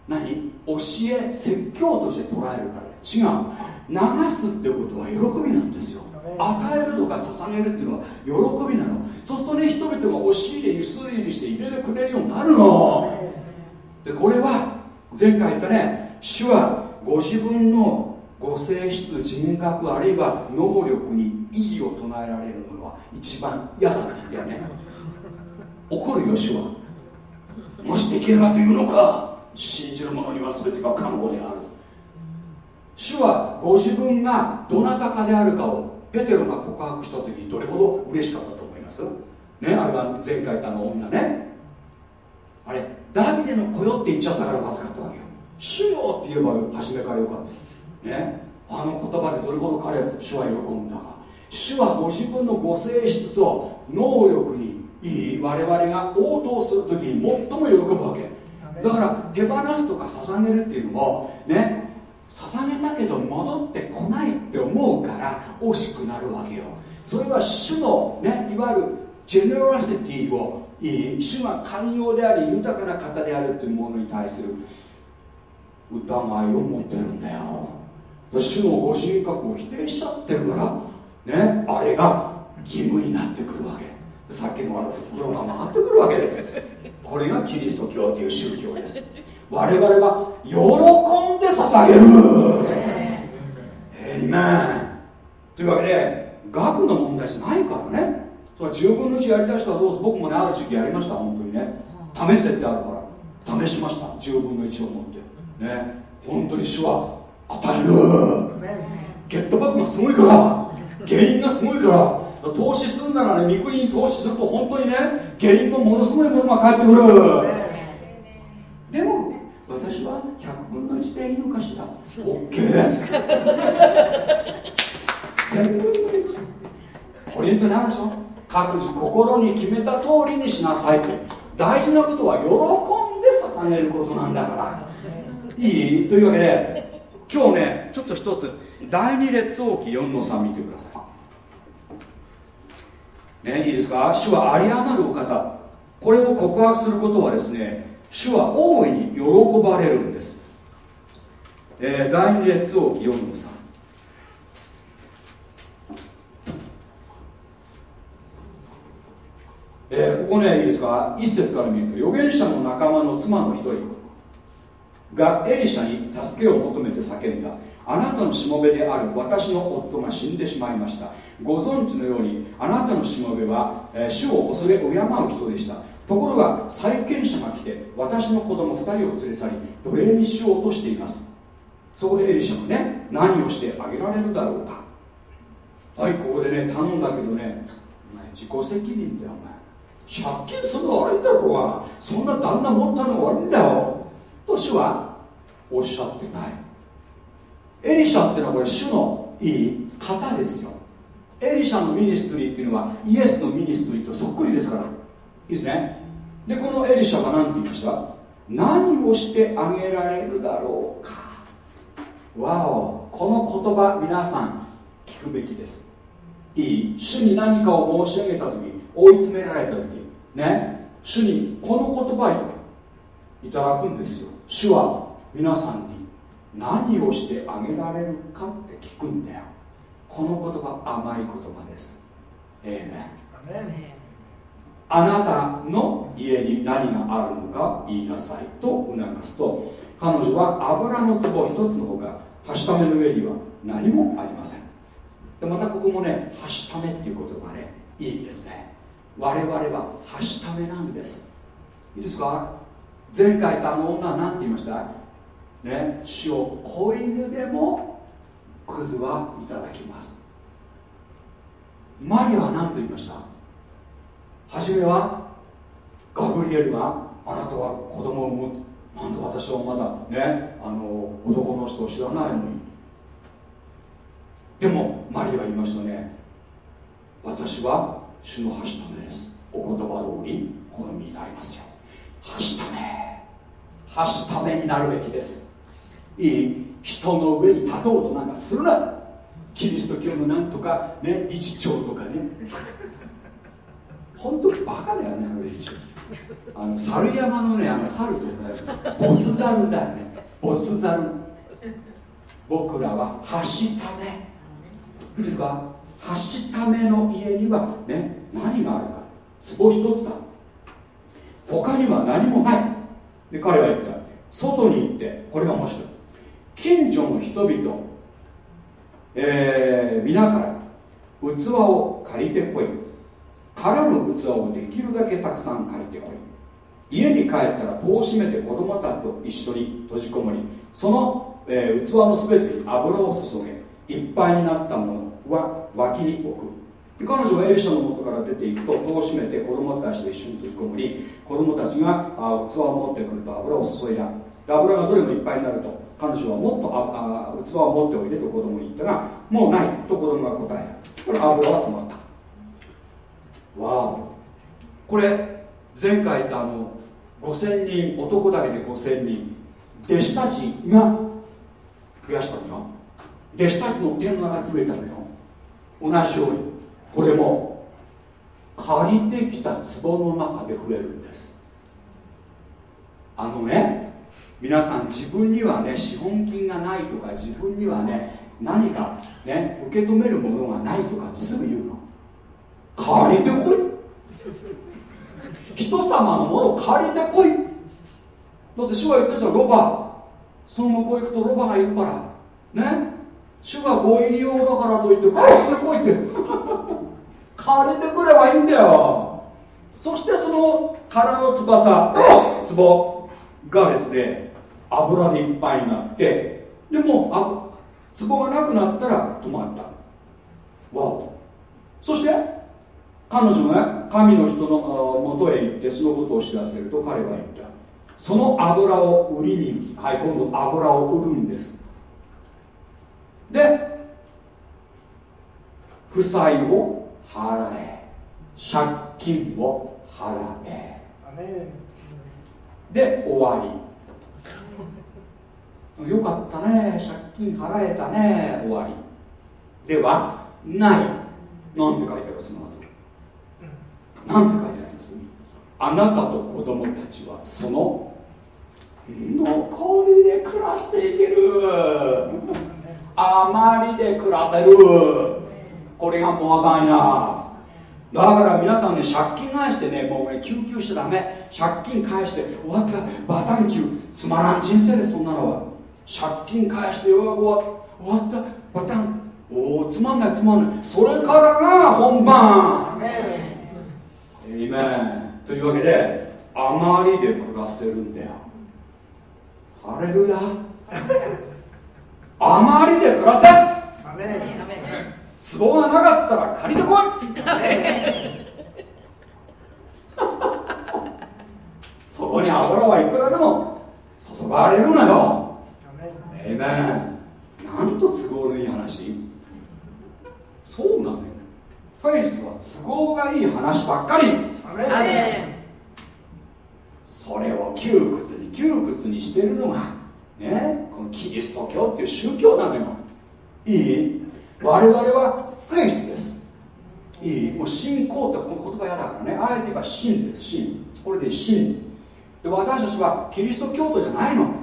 う何？教え説教として捉えるから。違う。流すってことは喜びなんですよ。与えるとか捧げるっていうのは喜びなの。そうするとね人々が押し入れゆすりにして入れてくれるようになるの。でこれは前回言ったね主はご自分のご性質人格あるいは能力に異議を唱えられるものは一番嫌だって言ったよね。怒るよ主は。もしできればというのか。信じる者には全てが可能である。主はご自分がどなたかであるかをペテロが告白した時にどれほど嬉しかったと思います？ねあれは前回言ったの女ね。あれダビデの子よって言っちゃったからまずかったわけよ。主よって言えば初めからよかった。ねあの言葉でどれほど彼主は喜んだか。主はご自分のご性質と能力にいい我々が応答する時に最も喜ぶわけ。だから手放すとか捧げるっていうのもね捧げたけど戻ってこないって思うから惜しくなるわけよ。それは主のねいわゆるジェネラシティを主が寛容であり豊かな方であるっていうものに対する疑いを持ってるんだよ。主のご人格を否定しちゃってるからねあれが義務になってくるわけ。さっきのあの袋が回ってくるわけです。これがキリスト教という宗教です。我々は喜んで捧げる。えいめというわけで額の問題じゃないからね。それ10分の1やりたい人はどうぞ。僕もねある時期やりました。本当にね。試せってあるから。試しました。10分の1を持って。ね。本当に主は与える。ゲットバックがすごいから。原因がすごいから。投資するならね三国に投資すると本当にね原因もものすごいものが返ってくる。私は100分の1でいいのかしら？OK です。1000分の1ポイントにあるでしょ？各自心に決めた通りにしなさいって大事なことは喜んで捧げることなんだから。いい？というわけで今日ねちょっと一つ第二列王記4の3見てください。ねいいですか？主は有り余るお方。これを告白することはですね主は大いに喜ばれるんです、えー、第二列王記4の3えー、ここねいいですか？一節から見ると預言者の仲間の妻の一人がエリシャに助けを求めて叫んだ。あなたのしもべである私の夫が死んでしまいました。ご存知のようにあなたのしもべは、えー、主を恐れ敬う人でした。ところが債権者が来て私の子供2人を連れ去り奴隷にしようとしています。そこでエリシャがね何をしてあげられるだろうか。はいここでね頼んだけどねお前自己責任だよお前。借金するの悪いんだろうがそんな旦那持ったの悪いんだよ。と主はおっしゃってない。エリシャってのはこれ主の予型ですよ。エリシャの ministry っていうのはイエスの ministry とそっくりですから。いいですね。でこのエリシャが何て言いました？何をしてあげられるだろうか。わおこの言葉皆さん聞くべきです。いい主に何かを申し上げた時追い詰められた時ね。主にこの言葉いただくんですよ。主は皆さんに何をしてあげられるかって聞くんだよ。この言葉甘い言葉です。ええねあなたの家に何があるのか言いなさいと促すと。彼女は油の壺一つのほかはしための上には何もありません。でまたここもねはしためっていう言葉ねいいですね。我々ははしためなんです。いいですか？前回あの女は何て言いました？ね死を子犬でもクズはいただきます。マリアは何と言いました？初めはガブリエルがあなたは子供を産む。なんで私はまだねあの男の人を知らないのに。でもマリアは言いましたね。私は主のはしためです。お言葉通りこの身になりますよ。はしため。はしためになるべきです。いい人の上に立とうとなんかするな。キリスト教のなんとかね理事長とかね。本当にバカだよねあの理事長あの猿山のねあの猿とねボスザルだよね。ボスザル僕らははしため。いいですか？はしための家にはね何があるか。壺一つだ。他には何もない。で彼は言った。外に行ってこれが面白い。近所の人々、えー、皆から器を借りてこい。空の器をできるだけたくさん借りてこい。家に帰ったら戸を閉めて子供たちと一緒に閉じこもりその、えー、器の全てに油を注げいっぱいになったものは脇に置く。彼女はエリシャの元から出ていくと戸を閉めて子供たちと一緒に閉じこもり子供たちがあ器を持ってくると油を注いだ。油がどれもいっぱいになると彼女はもっとああ器を持っておいでと子供に言ったがもうないと子供が答えた。これ油は止まった。わお。これ前回言ったあの5000人男だけで5000人弟子たちが増やしたのよ。弟子たちの手の中で増えたのよ。同じようにこれも借りてきた壺の中で増えるんです。あのね皆さん自分にはね資本金がないとか自分にはね何かね受け止めるものがないとかってすぐ言うの。借りてこい。人様のものを借りてこい。だって主は言ってるじゃんロバ。その向こう行くとロバがいるから。ね？主がご入り用だからといって借りてこいって。借りてくればいいんだよ。そしてその殻の翼壺がですね油でいっぱいになってでもあ壺がなくなったら止まった。わお。そして彼女が、ね、神の人のもとへ行ってそのことを知らせると彼は言った。その油を売りに行きはい今度油を売るんです。で負債を払え。借金を払え。で終わり。よかったね。借金払えたね。終わり。ではない。なんて書いてあるその後なんて書いてありますあなたと子供たちはその残りで暮らしていける。あまりで暮らせる。これがもうあかんや。だから皆さんね借金返してねもうね救急しちゃダメ。借金返して終わった。バタンキュー。つまらん人生でそんなのは。借金返してようやく終わった。バタン。おおつまんないつまんない。それからが本番。エイメンというわけであまりで暮らせるんだよ。ハレルヤ。あまりで暮らせ壺がなかったら借りてこい。<laughs> そこに油はいくらでも注がれるのよ。えめなんと都合のいい話？そうなのよフェイスは都合がいい話ばっかり。それを窮屈に窮屈にしてるのがねこのキリスト教っていう宗教なのよ。いい？我々はフェイスです。いい？もう信仰ってこの言葉嫌だからね。あえて言えば信です。信これで信で私たちはキリスト教徒じゃないの。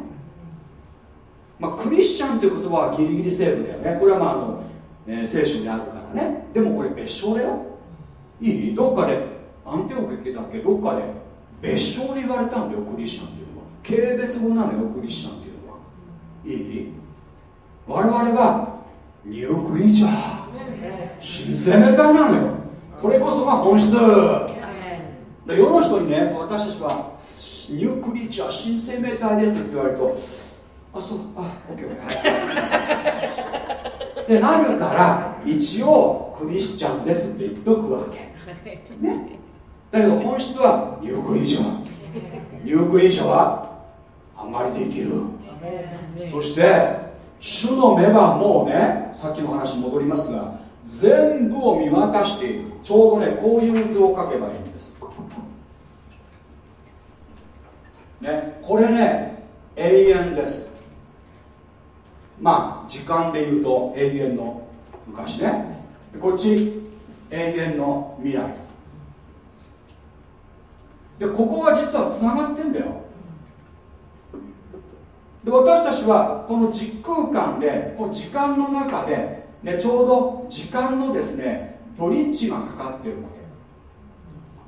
まあ、クリスチャンという言葉はギリギリセーフだよね。これはまああの、えー、聖書にあるからね。でもこれ別称だよ。いい？どっかでアンテオケだっけ？どっかで別称で言われたんだよクリスチャンっていうのは。軽蔑語なのよクリスチャンっていうのは。いい？我々はニュークリーチャー。新生命体なのよ。これこそが本質。世の人にね私たちはニュークリーチャー新生命体ですって言われるとあそうあオッケーオッケーってなるから一応クリスチャンですって言っとくわけ。ね。だけど本質はニュークリーチャーニュークリーチャーはあんまりできる。そして主の目はもうねさっきの話に戻りますが全部を見渡している。ちょうどねこういう図を描けばいいんです。ね。これね永遠ですまあ時間でいうと永遠の昔ね。こっち永遠の未来。でここは実はつながってんだよ。で私たちはこの時空間でこの時間の中で、ね、ちょうど時間のですねブリッジがかかってるわけ。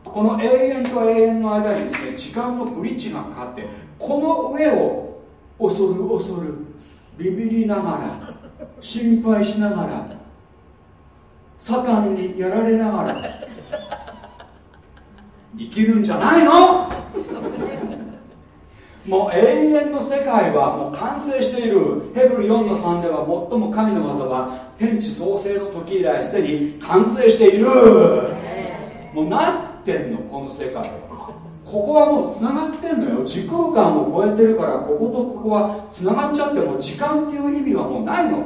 この永遠と永遠の間にですね時間のブリッジがかかってこの上を恐る恐るビビりながら心配しながらサタンにやられながら生きるんじゃないの？もう永遠の世界はもう完成している。ヘブル4の3では最も神の技は天地創生の時以来すでに完成している。もうなってんのこの世界はここはもうつながってんのよ。時空間を超えてるからこことここはつながっちゃっても時間っていう意味はもうないの。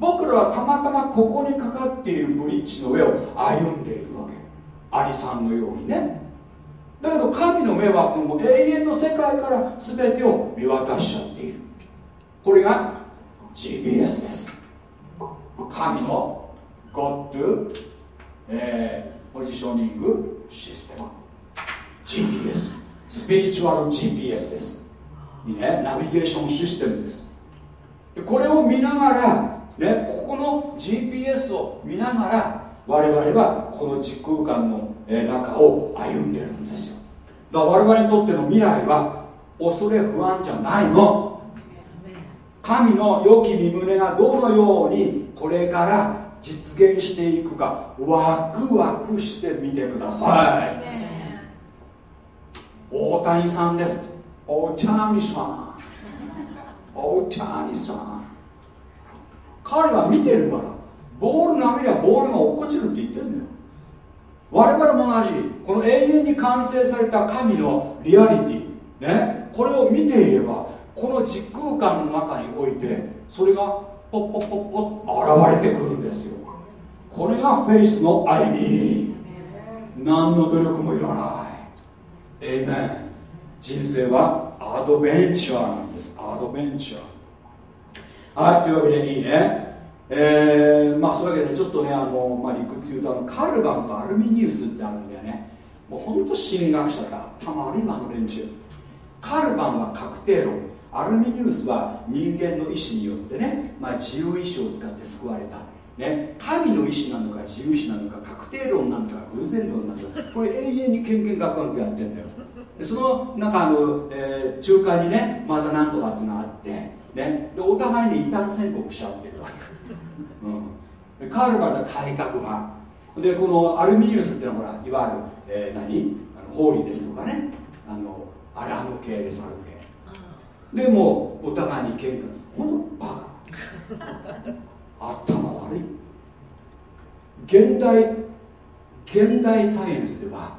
僕らはたまたまここにかかっているブリッジの上を歩んでいるわけ。アリさんのようにね。だけど神の目はこの永遠の世界から全てを見渡しちゃっている。これが GPS です。神の God、えー、ポジショニングシステム。GPS スピリチュアル GPS です。いいねナビゲーションシステムです。でこれを見ながらねここの GPS を見ながら我々はこの時空間の中を歩んでるんですよ。だから我々にとっての未来は恐れ不安じゃないの。神の良き身胸がどのようにこれから実現していくかワクワクしてみてください。大谷さんです。大谷さん。大谷さん。彼は見てるから。ボール投げりゃボールが落っこちるって言ってるんだよ。我々も同じ。この永遠に完成された神のリアリティ。ね。これを見ていればこの時空間の中においてそれがポッポッポッポッ現れてくるんですよ。これがフェイスの歩み。何の努力もいらないエイメン人生はアドベンチャーなんです。アドベンチャー。はいというわけでいいね。えー、まあそういうわけでちょっとねあの、まあ、理屈言うとあのカルバンとアルミニウスってあるんだよね。もうほんと神学者だ頭悪いわあの連中。カルバンは確定論。アルミニウスは人間の意志によってね、まあ、自由意志を使って救われた、ね、神の意志なのか自由意志なのか確定論なのか偶然論なのかこれ永遠に研究学科学やってんだよ。でその中あの、えー、中間にねまたなんとかっていうのがあって、ね、でお互いに異端宣告し合ってるわけうん、カールバルは改革派。でこのアルミニウスっていうのはほらいわゆる、えー、何？あのホーリーですとかね。あのあれあの系ですあの系。でもお互いに喧嘩。ほんとバカ頭悪い。現代現代サイエンスでは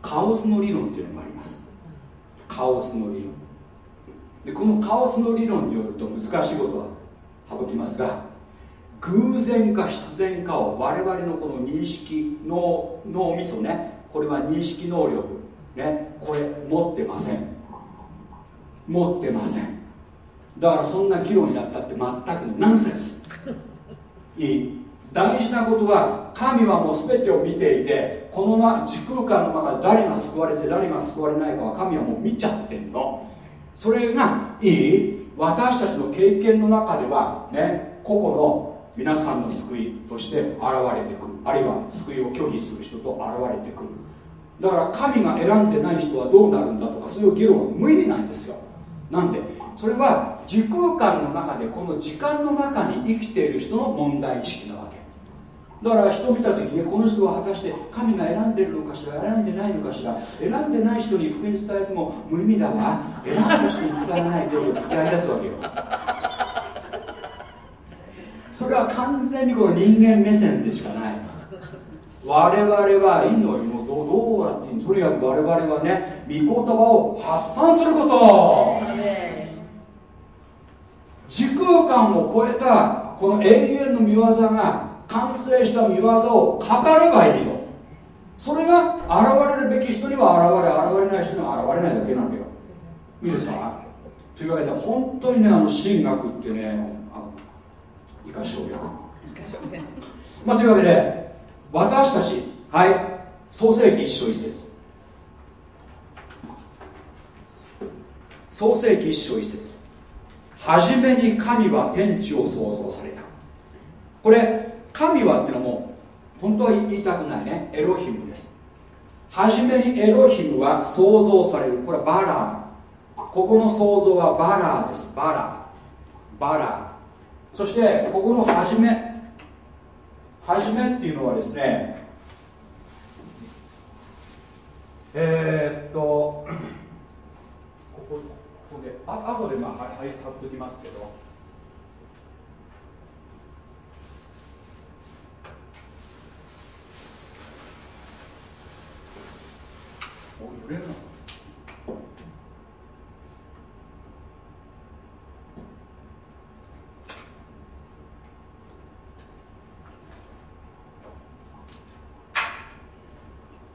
カオスの理論っていうのがあります。カオスの理論。でこのカオスの理論によると難しいことは省きますが偶然か必然かを我々のこの認識脳脳みそねこれは認識能力ねこれ持ってません。持ってません。だからそんな議論になったって全くナンセンス。大事なことは神はもう全てを見ていてこのま時空間の中で誰が救われて誰が救われないかは神はもう見ちゃってんの。それがいい。私たちの経験の中ではね個々の皆さんの救いとして現れてくる。あるいは救いを拒否する人と現れてくる。だから神が選んでない人はどうなるんだとかそういう議論は無意味なんですよ。なんでそれは時空間の中でこの時間の中に生きている人の問題意識なわけ。だから人を見た時にこの人は果たして神が選んでるのかしら選んでないのかしら。選んでない人に福音伝えても無意味だわ。選んだ人に伝えないとやりだすわけよ。それは完全にこの人間目線でしかない。我々はいいのよ。もうどうやっていいの？とにかく我々はね御言葉を発散すること。時空間を超えたこの永遠の見業が完成した見業を語ればいいのそれが現れるべき人には現れ現れない人には現れないだけなんだよ。いいですか？というわけで本当にねあの神学ってねあいかしょうよ。まあというわけで私たちはい創世記一章一節。創世記一章一節初めに神は天地を創造された。これ神はっていうのも本当は言いたくないね。エロヒムです。初めにエロヒムは創造される。これバラ。ーここの創造はバラーです。バラ。ーバラ。ーそしてここの初め。初めっていうのはですねえー、っとであ後でまあ貼っときますけど。おれるな。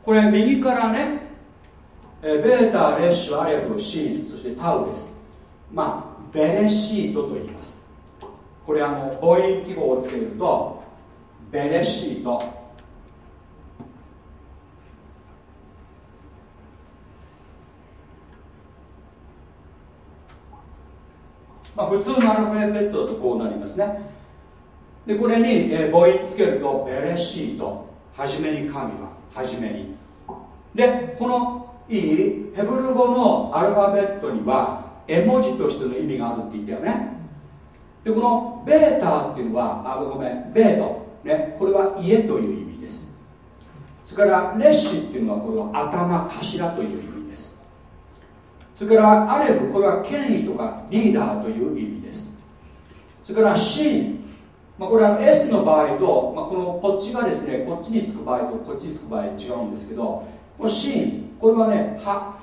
これ右からねえベータ、レッシュ、アレフ、シーン、そしてタウです。まあ、ベレシートと言います。これあの母音記号をつけると、ベレシート。まあ、普通のアルファベットだとこうなりますね。で、これに、え母音つけると、ベレシート。はじめに神は、はじめに。で、このいい？ヘブル語のアルファベットには絵文字としての意味があるって言ったよね。でこのベータっていうのはあごめんベート、ね、これは家という意味です。それからレッシっていうのはこれは頭頭という意味です。それからアレフこれは権威とかリーダーという意味です。それからシン、まあ、これは S の場合と、まあ、このこっちがですねこっちにつく場合とこっちにつく場合違うんですけどこのシンこれはねは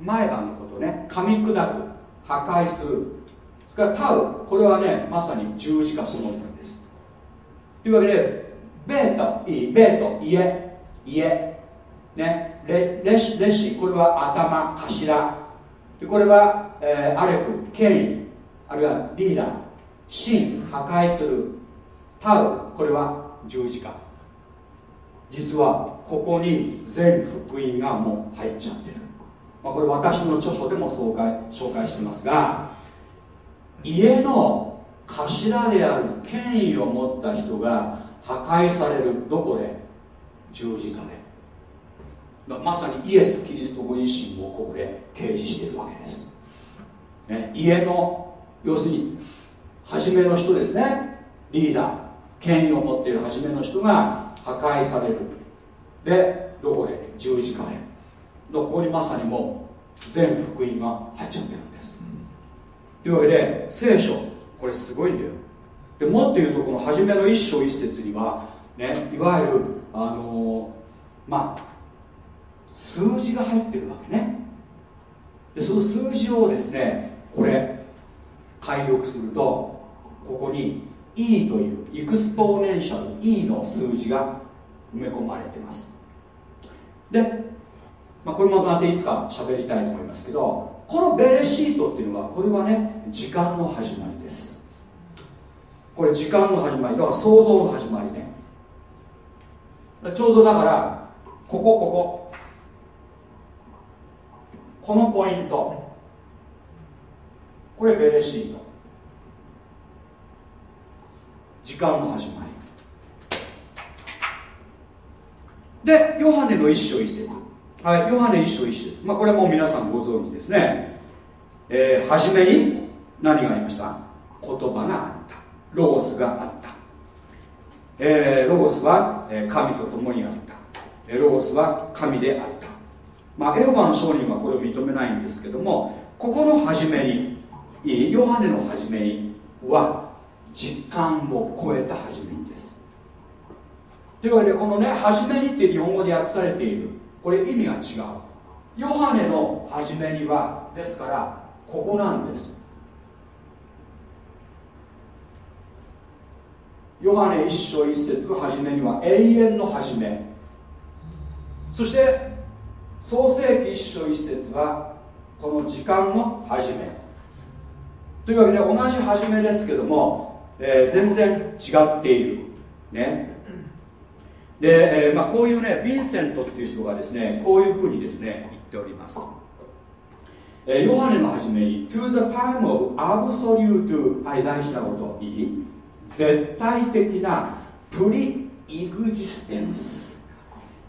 前歯のことね。噛み砕く。破壊する。それからタウ。これはねまさに十字架そのものです。というわけでベートいい。ベート。家。家。ね。レレシレシ。これは頭。頭。でこれは、えー、アレフ。権威。あるいはリーダー。真破壊する。タウ。これは十字架。実はここに全福音がもう入っちゃってる、まあ、これ私の著書でも紹介紹介してますが家の頭である権威を持った人が破壊されるどこで？十字架で。まさにイエス・キリストご自身をここで掲示しているわけです、ね、家の要するに初めの人ですね。リーダー。権威を持っている初めの人が破壊される。でどこで十字架へ。ここにまさにもう全福音が入っちゃってるんです、というわけで聖書。これすごいんだよ。でもっと言うとこの初めの一章一節にはねいわゆるあのー、まあ数字が入ってるわけね。でその数字をですねこれ解読するとここに E というエクスポーネンシャル E の数字が埋め込まれてます。で、まあ、これもまたいつか喋りたいと思いますけどこのベレシートっていうのはこれはね時間の始まりです。これ時間の始まりだから想像の始まりね。ちょうどだからここここ。このポイント。これベレシート。時間の始まり。でヨハネの一章一節。はいヨハネ一章一節。まあこれも皆さんご存知ですね。えー、初めに何がありました？言葉があった。ロゴスがあった、えー、ロゴスは神と共にあった。ロゴスは神であった。まあエホバの商人はこれを認めないんですけどもここの初めにヨハネの初めには実感を超えた始めに。というわけでこのね「初めに」って日本語で訳されている。これ意味が違う。ヨハネの初めにはですからここなんです。ヨハネ一章一節の初めには永遠の初め。そして創世紀一章一節はこの時間の初め。というわけで同じ始めですけども、えー、全然違っている。ね。で、えーまあ、こういうねヴィンセントっていう人がですねこういうふうにですね言っております。えー、ヨハネの初めに To the time of absolute はい大事なこといい絶対的なプリエグジステンス。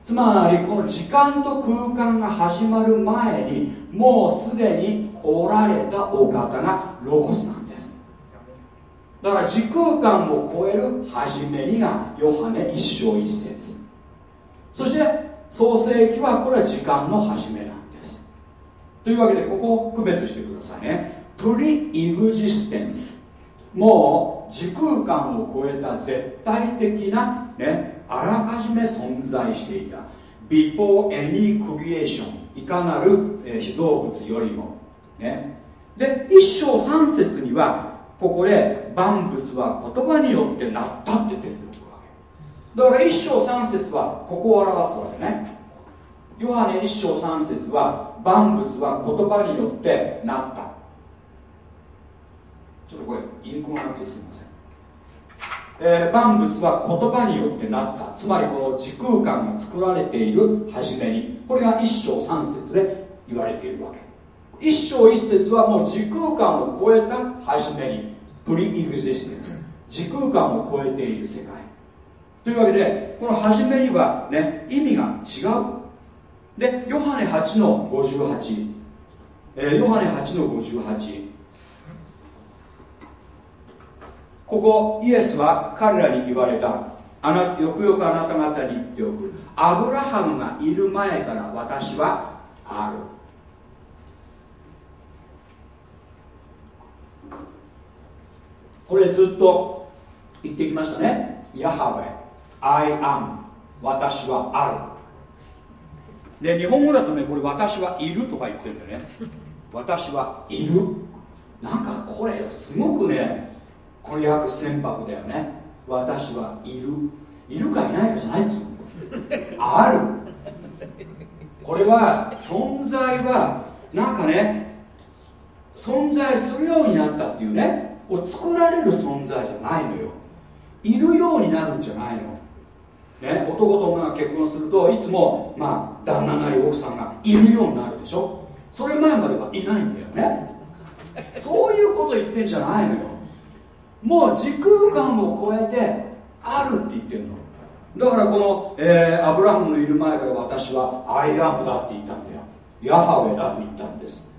つまりこの時間と空間が始まる前にもうすでにおられたお方がロゴスなんです。だから時空間を超える始めにがヨハネ一章一節。そして創世記はこれは時間の始めなんです。というわけでここを区別してくださいね。プリエグジステンス。もう時空間を超えた絶対的なねあらかじめ存在していた。before any creation いかなる、え被造物よりも。ね。で一章三節にはここで万物は言葉によってなったって出てくるわけ。だから一章三節はここを表すわけね。ヨハネ一章三節は万物は言葉によってなった。ちょっとこれインクがなくてすみません。えー、万物は言葉によってなった。つまりこの時空間が作られている初めに。これが一章三節で言われているわけ。一章一節はもう時空間を超えた初めに。プリエグジステンス時空間を超えている世界。というわけでこの初めにはね意味が違う。でヨハネ8の58、えー、ヨハネ8の58ここイエスは彼らに言われた。あなよくよくあなた方に言っておく。アブラハムがいる前から私はある。これずっと言ってきましたね。ヤハウェ I am 私はある。で日本語だとねこれ私はいるとか言ってるんだよね。<laughs> 私はいる。なんかこれすごくねこれ約船舶だよね。私はいる。いるかいないかじゃないんですよ。ある。これは存在はなんかね存在するようになったっていうね。こう作られる存在じゃないのよ。いるようになるんじゃないの。ね、男と女が結婚するといつも、まあ、旦那なり奥さんがいるようになるでしょ。それ前まではいないんだよね。そういうこと言ってんじゃないのよ。もう時空間を超えてあるって言ってるの。だからこの、えー、アブラハムのいる前から私はアイアムだって言ったんだよ。ヤハウェだと言ったんです。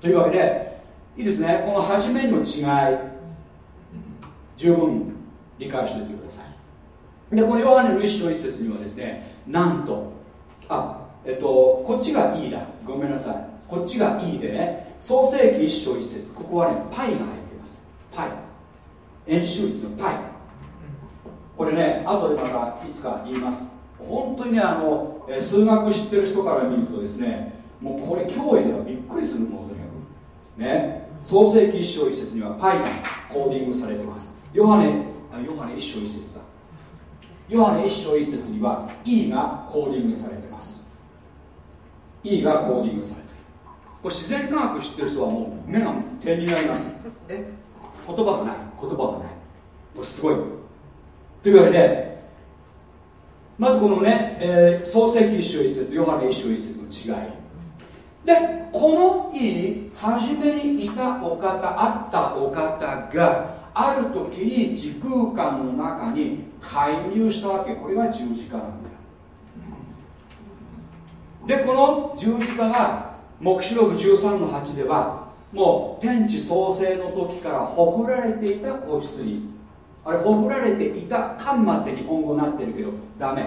というわけでいいですね。この初めの違い。十分理解しておいてください。でこのヨハネの一章一節にはですねなんとあえっとこっちがいいだ。ごめんなさい。こっちがいいでね創世紀一章一節。ここはねパイが入っています。パイ。円周率のパイ。これね後でまたいつか言います。本当にねあの数学知ってる人から見るとですねもうこれ脅威ではびっくりするものとにかく。ね。創世記一章一節にはパイがコーディングされてます。ヨハネあヨハネ一章一節だ。ヨハネ一章一節には E がコーディングされてます。E がコーディングされてる。これ自然科学知ってる人はもう目が点になりますえ？言葉がない。言葉がない。これすごい。というわけでまずこのね、えー、創世記一章一節ヨハネ一章一節の違いでこのい初めにいたお方あったお方がある時に時空間の中に介入したわけ。これが十字架なんだ。よでこの十字架が黙示録13の8ではもう天地創生の時からほふられていた子羊あれほふられていたカンマって日本語になってるけどダメ。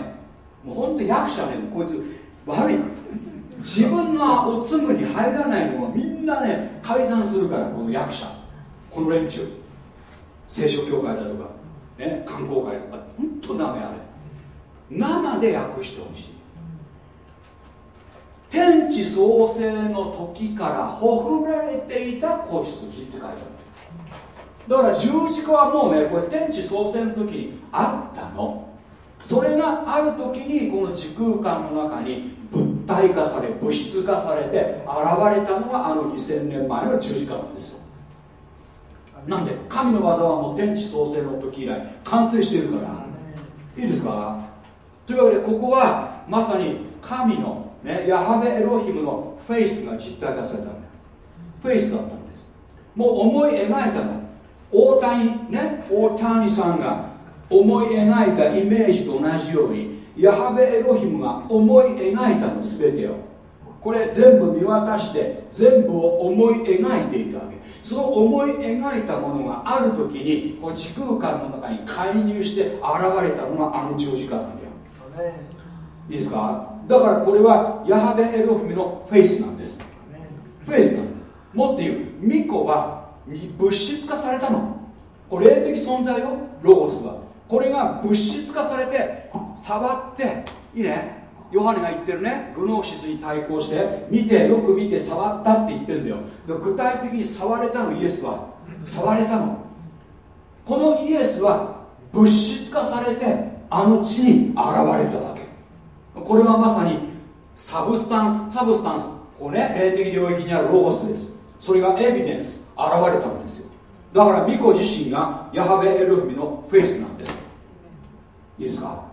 もうほんと役者ねこいつ。悪い。自分のおつむに入らないのをみんなね改ざんするからこの役者。この連中。聖書協会だとか、ね、観光会とか。ほんとダメあれ生で訳してほしい。天地創生の時からほふられていた子羊って書いてある。だから十字架はもうねこれ天地創生の時にあったの。それがある時にこの時空間の中に物体化され物質化されて現れたのがあの2000年前の十字架なんですよ。なんで神の技はもう天地創生の時以来完成しているから。いいですか？というわけでここはまさに神の、ね、ヤハベエロヒムのフェイスが実体化されたんだフェイスだったんです。もう思い描いたの。大谷ね大谷さんが思い描いたイメージと同じようにヤハベエロヒムが思い描いたの全てを。これ全部見渡して全部を思い描いていたわけ。その思い描いたものがある時にこの時空間の中に介入して現れたのがあの十字架なんだよ。いいですか？だからこれはヤハベエロヒムのフェイスなんです。フェイスなんですもっと言う巫女は物質化されたの。これ霊的存在よ。ロゴスはこれが物質化されて触っていいね。ヨハネが言ってるね。グノーシスに対抗して見てよく見て触ったって言ってるんだよ。具体的に触れたのイエスは。触れたの。このイエスは物質化されてあの地に現れたわけ。これはまさに substance substance。こうね霊的領域にあるロゴスです。それがエビデンス。現れたんですよ。だから御子自身がヤハベエロヒムの faith なんです。いいですか？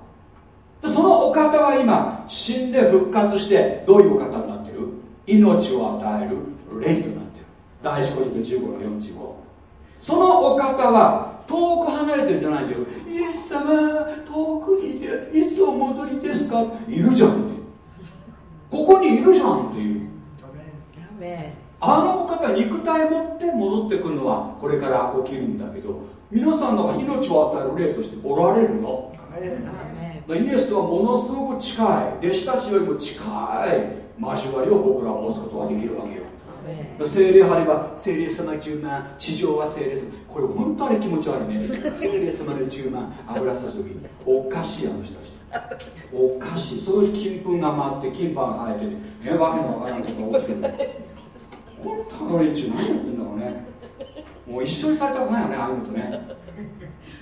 そのお方は今死んで復活してどういうお方になってる？命を与える霊となってる。第一コリント15の45そのお方は遠く離れてるんじゃないんだよ。イエス様遠くにいていつお戻りですか？いるじゃんって。ここにいるじゃんっていう。あのお方は肉体持って戻ってくるのはこれから起きるんだけど皆さんの中に命を与える霊としておられるの？イエスはものすごく近い弟子たちよりも近い交わりを僕らは持つことができるわけよ。精霊張りは精霊様10万地上は精霊様これ本当に気持ち悪いね。<laughs> 精霊様で10万油さす時におかしいあの人たち。おかしいそういう金粉が回って金パンが生えてねわけのわからないことが起きてる。本当の連中何やってんだろうねもう一緒にされたくないよねああいうのとね。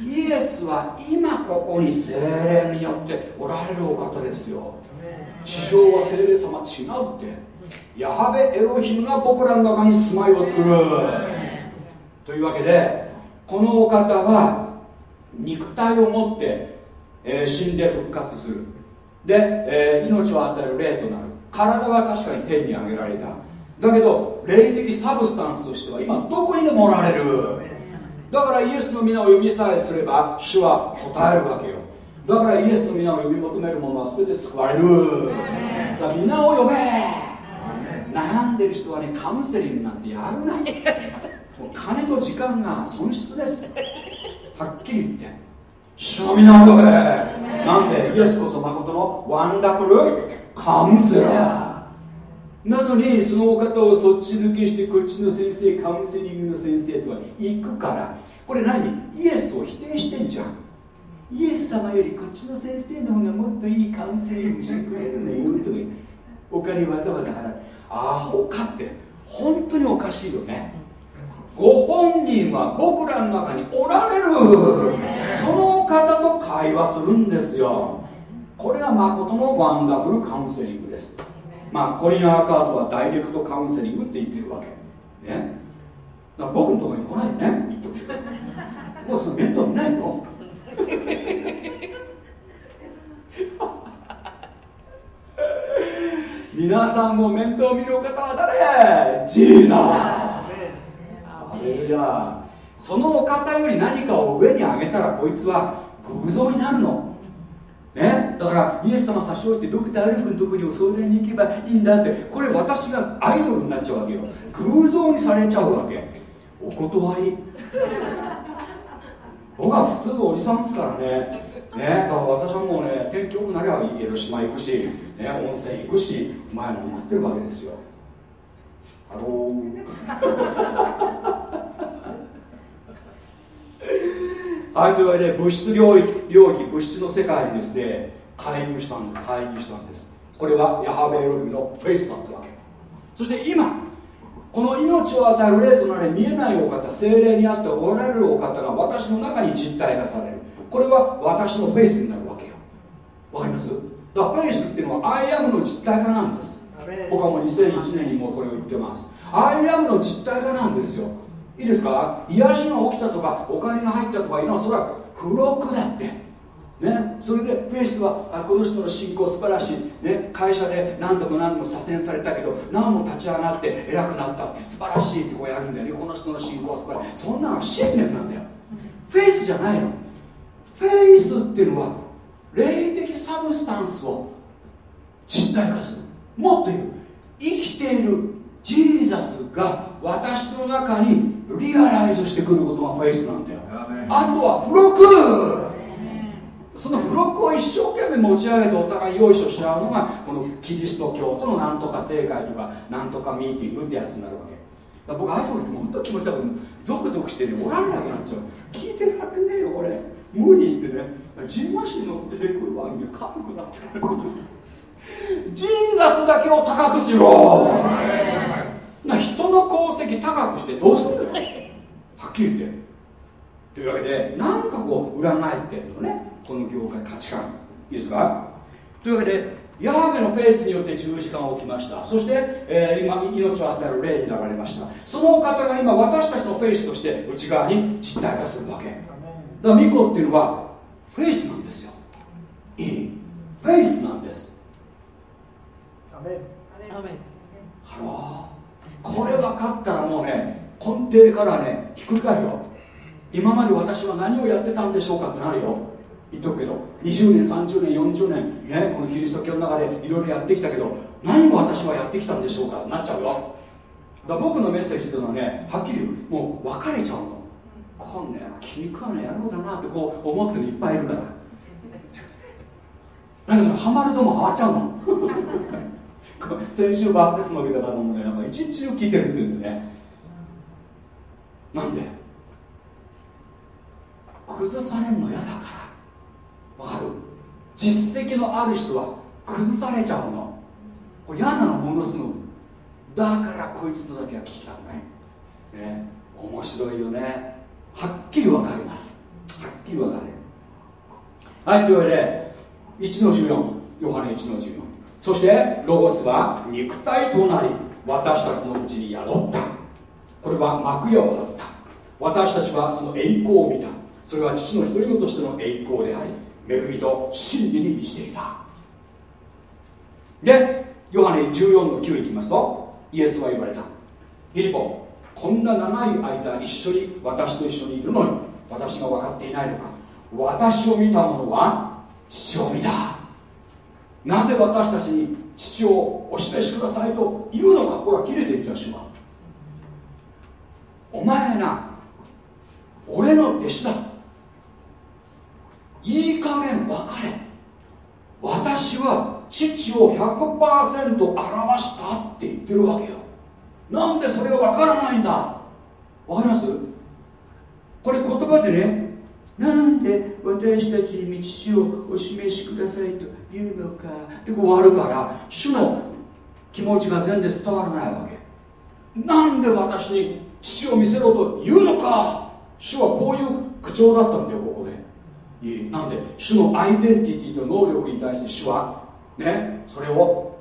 イエスは今ここに精霊によっておられるお方ですよ。地上は精霊様違うって。ヤハベエロヒムが僕らの中に住まいを作る。というわけでこのお方は肉体を持って、えー、死んで復活する。で、えー、命を与える霊となる。体は確かに天に上げられた。だけど霊的サブスタンスとしては今どこにでもおられる。だからイエスの皆を呼びさえすれば主は答えるわけよ。だからイエスの皆を呼び求める者は全て救われる。だから皆を呼べ。悩んでる人はねカウンセリングなんてやるな。もう金と時間が損失です。はっきり言って。主の皆を呼べ。なんでイエスこそ誠のワンダフルカウンセラー。なのにそのお方をそっち抜けしてこっちの先生カウンセリングの先生とか行くからこれ何？イエスを否定してんじゃん。イエス様よりこっちの先生の方がもっといいカウンセリングしてくれるのよとかお金わざわざ払うアホかって。本当におかしいよね。ご本人は僕らの中におられる。そのお方と会話するんですよ。これが誠のワンダフルカウンセリングです。まあコリン・アーカートはダイレクトカウンセリングって言ってるわけ。ね。僕のところに来ないね。言っもうその面倒見ないの皆さんも面倒見るお方は誰？ジーザーアレルヤそのお方より何かを上に上げたらこいつは偶像になるのね、だからイエス様差し置いてドクター・アルフのとこにも相談に行けばいいんだって。これ私がアイドルになっちゃうわけよ。偶像にされちゃうわけ。お断り。<laughs> 僕は普通のおじさんですからね。ね。だから私はもうね天気良くなれば江ノ島行くし、ね、温泉行くし前も送ってるわけですよ。 Hello。<laughs> はいというわけで物質領域領域物質の世界にですね介入したんです介入したんです。これはヤハベエロヒムのフェイスだったわけ。そして今この命を与える霊となり見えないお方聖霊にあっておられるお方が私の中に実体化される。これは私のフェイスになるわけよ。わかります？だからフェイスっていうのはアイアムの実体化なんです。僕はもう2001年にもこれを言ってます。 I AM の実体化なんですよいいですか？癒しが起きたとかお金が入ったとかいうのはそれは付録だって。ね、それでフェイスはあこの人の信仰素晴らしい、ね、会社で何度も何度も左遷されたけど何度も立ち上がって偉くなった。素晴らしいってこうやるんだよね。この人の信仰は素晴らしい。そんなのは信念なんだよ。フェイスじゃないの。フェイスっていうのは霊的サブスタンスを実体化する。もっと言う。生きている Jesus が私の中に realize してくることが faith なんだよ。あとは付録。その付録を一生懸命持ち上げてお互いヨイショし合うのがこのキリスト教とのなんとか聖会とかなんとかミーティングってやつになるわけ。僕ああいうとこ行っても本当気持ち悪くゾクゾクしてねおられなくなっちゃう聞いてられねえよこれ無理ってね。ジンマシンの出てくるわ。け軽くなってくるジーザスだけを高くしろ。な人の功績高くしてどうするの？はっきり言って。というわけでなんかこう裏返ってるのね。この業界価値観。いいですか？というわけでヤハベのフェイスによって十字架が起きました。そして、えー、今命を与える霊になられました。そのお方が今私たちのフェイスとして内側に実体化するわけ。だから御子っていうのは faith なんですよ。いい。 faith なんです。ハローこれ分かったらもうね根底からねひっくり返るよ今まで私は何をやってたんでしょうかってなるよ。言っとくけど20年30年40年ねこのキリスト教の中でいろいろやってきたけど何を私はやってきたんでしょうかなっちゃうよ。だ僕のメッセージっていうのはねはっきりもう別れちゃうの。こんな気に食わない野郎だなってこう思ってるいっぱいいるから。だけどハマるともハマっちゃうの先週バーフェスの受けた方もね一日中聞いてるっていうんでね。なんで？崩されるの嫌だから。わかる？実績のある人は崩されちゃうの。嫌なのものすごく。だからこいつのだけは聞きたくない。ね？面白いよね。はっきり分かります。はっきり分かる。はいというわけで1の14ヨハネ1の14そしてロゴスは肉体となり私たちのうちに宿った。これは幕屋を張った。私たちはその栄光を見た。それは父の独り子としての栄光であり恵みと真理に満ちていた。でヨハネ14の9いきますとイエスは言われた。フィリポこんな長い間一緒に私と一緒にいるのに私が分かっていないのか。私を見た者は父を見た。なぜ私たちに父をお示しくださいと言うのかほら切れてるじゃん主はお前な俺の弟子だ。いい加減分かれ。私は父を100%表したって言ってるわけよ。なんでそれが分からないんだ。分かります？これ言葉でねなんで私たちに道をお示しくださいと言うのか。ってこう終わるから主の気持ちが全然伝わらないわけ。なんで私に父を見せろと言うのか。主はこういう口調だったんだよここで。なんで主のアイデンティティと能力に対して主はねそれを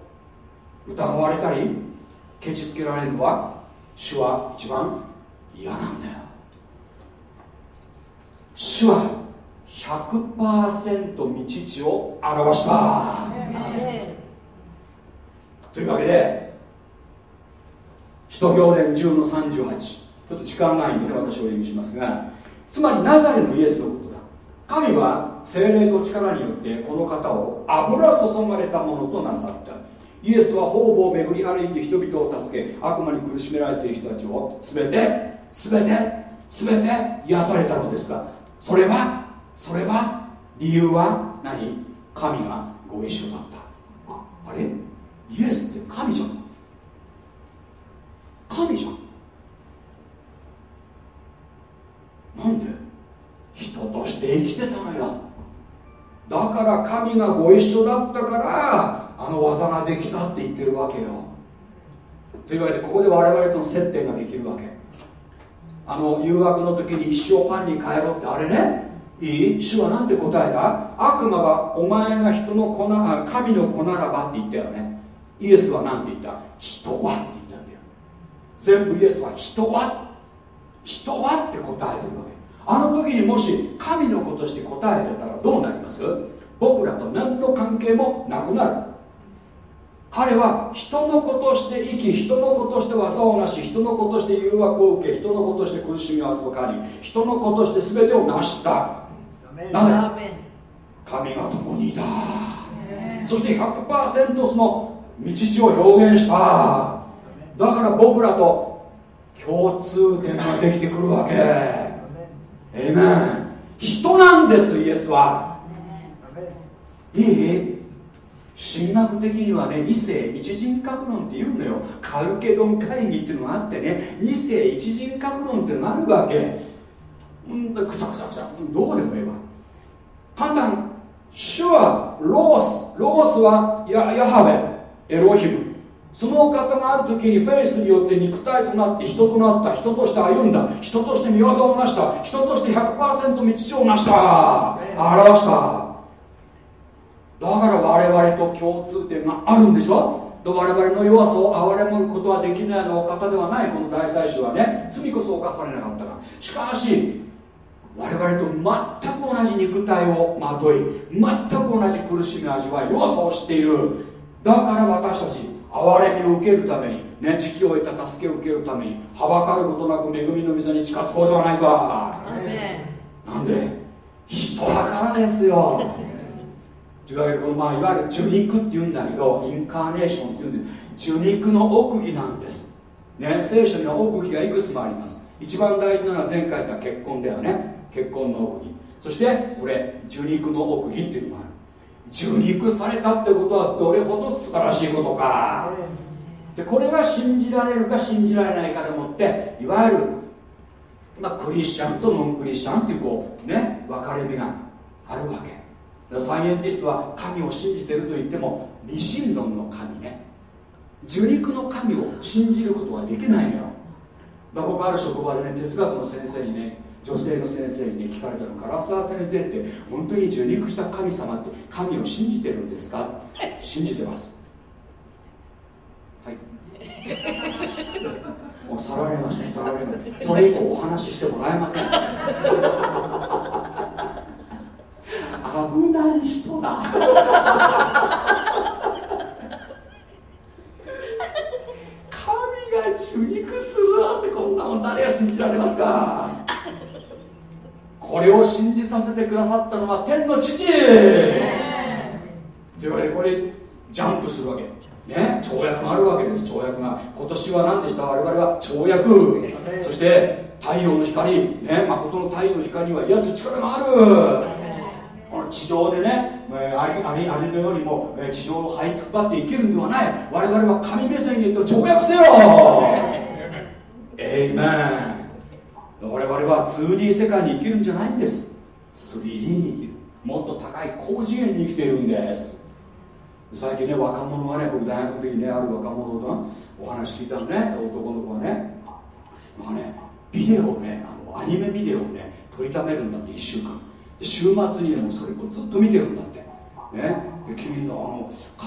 疑われたりケチつけられるのは主は一番嫌なんだよ。主は100%道地を表した。というわけで使徒行伝10の38ちょっと時間ないんでね私をお読みしますがつまりナザレのイエスのことだ。神は精霊と力によってこの方を油注がれたものとなさった。イエスは方々を巡り歩いて人々を助け悪魔に苦しめられている人たちを全て全て全て癒されたのですがそれはそれは理由は何？神がご一緒だった。あれ？イエスって神じゃん。神じゃん。なんで？人として生きてたのよ。だから神がご一緒だったからあの技ができたって言ってるわけよ。というわけでここで我々との接点ができるわけ。あの誘惑の時に一生パンに変えろってあれね？いい？主は何て答えた？悪魔はお前が人の子な神の子ならばって言ったよね。イエスは何て言った？人はって言ったんだよ。全部イエスは人は？人はって答えてるわけ。あの時にもし神の子として答えてたらどうなります？僕らと何の関係もなくなる。彼は人の子として生き人の子として技をなし人の子として誘惑を受け人の子として苦しみを預かり人の子として全てを成した。なぜ？神が共にいた。そして100%その道地を表現した。だから僕らと共通点ができてくるわけ。えめん人なんですイエスは。いい？神学的にはね二世一人格論って言うのよ。カルケドン会議っていうのがあってね二世一人格論っていうのがあるわけ。うんくちゃくちゃくちゃ。どうでもいいわ簡単主はロース。ロースはヤヤハベエロヒム。そのお方がある時にフェイスによって肉体となって人となった人として歩んだ。人として見業を成した。人として100%道地を成した。表した。だから我々と共通点があるんでしょ？我々の弱さを憐れむことはできないのお方ではない。この大祭司はね罪こそ犯されなかったが。しかし我々と全く同じ肉体をまとい全く同じ苦しみ味わい弱さを知っている。だから私たち憐れみを受けるためにね時期を得た助けを受けるためにはばかることなく恵みの水に近づこうではないか。なんで？人だからですよ。というわけでこの、まあ、いわゆる受肉っていうんだけどインカーネーションっていうんで受肉の奥義なんです、ね、聖書には奥義がいくつもあります。一番大事なのは前回言った結婚だよね結婚の奥義。そしてこれ受肉の奥義っていうのもある。受肉されたってことはどれほど素晴らしいことか。でこれが信じられるか信じられないかでもっていわゆる、まあ、クリスチャンとノンクリスチャンっていうこうね分かれ目があるわけ。サイエンティストは神を信じてると言っても理心論の神ね。受肉の神を信じることはできないのよ。だ僕ある職場でね哲学の先生にね女性の先生にね聞かれたの唐沢先生って本当に受肉した神様って神を信じてるんですか？信じてます。はい。<laughs> もう去られました去られました。それ以降お話ししてもらえません。<laughs> 危ない人だ。<laughs> 神が受肉するなんてこんなもん誰が信じられますか？これを信じさせてくださったのは天の父。というわけでこれジャンプするわけ。ね？跳躍があるわけです。跳躍が今年は何でした？我々は跳躍。そして太陽の光。ね？誠の太陽の光には癒す力がある。この地上でね、えー、アリアリアリのようにも、えー、地上を這いつくばって生きるんではない。我々は神目線にと跳躍せよ。<laughs> エイメン我々は 2D 世界に生きるんじゃないんです。3D に生きる。もっと高い高次元に生きているんです。最近ね若者がね僕大学の時にねある若者とお話聞いたのね男の子がねまあねビデオをねあのアニメビデオをね撮りためるんだって1週間。で週末にもそれをずっと見てるんだって。ね。で君のあ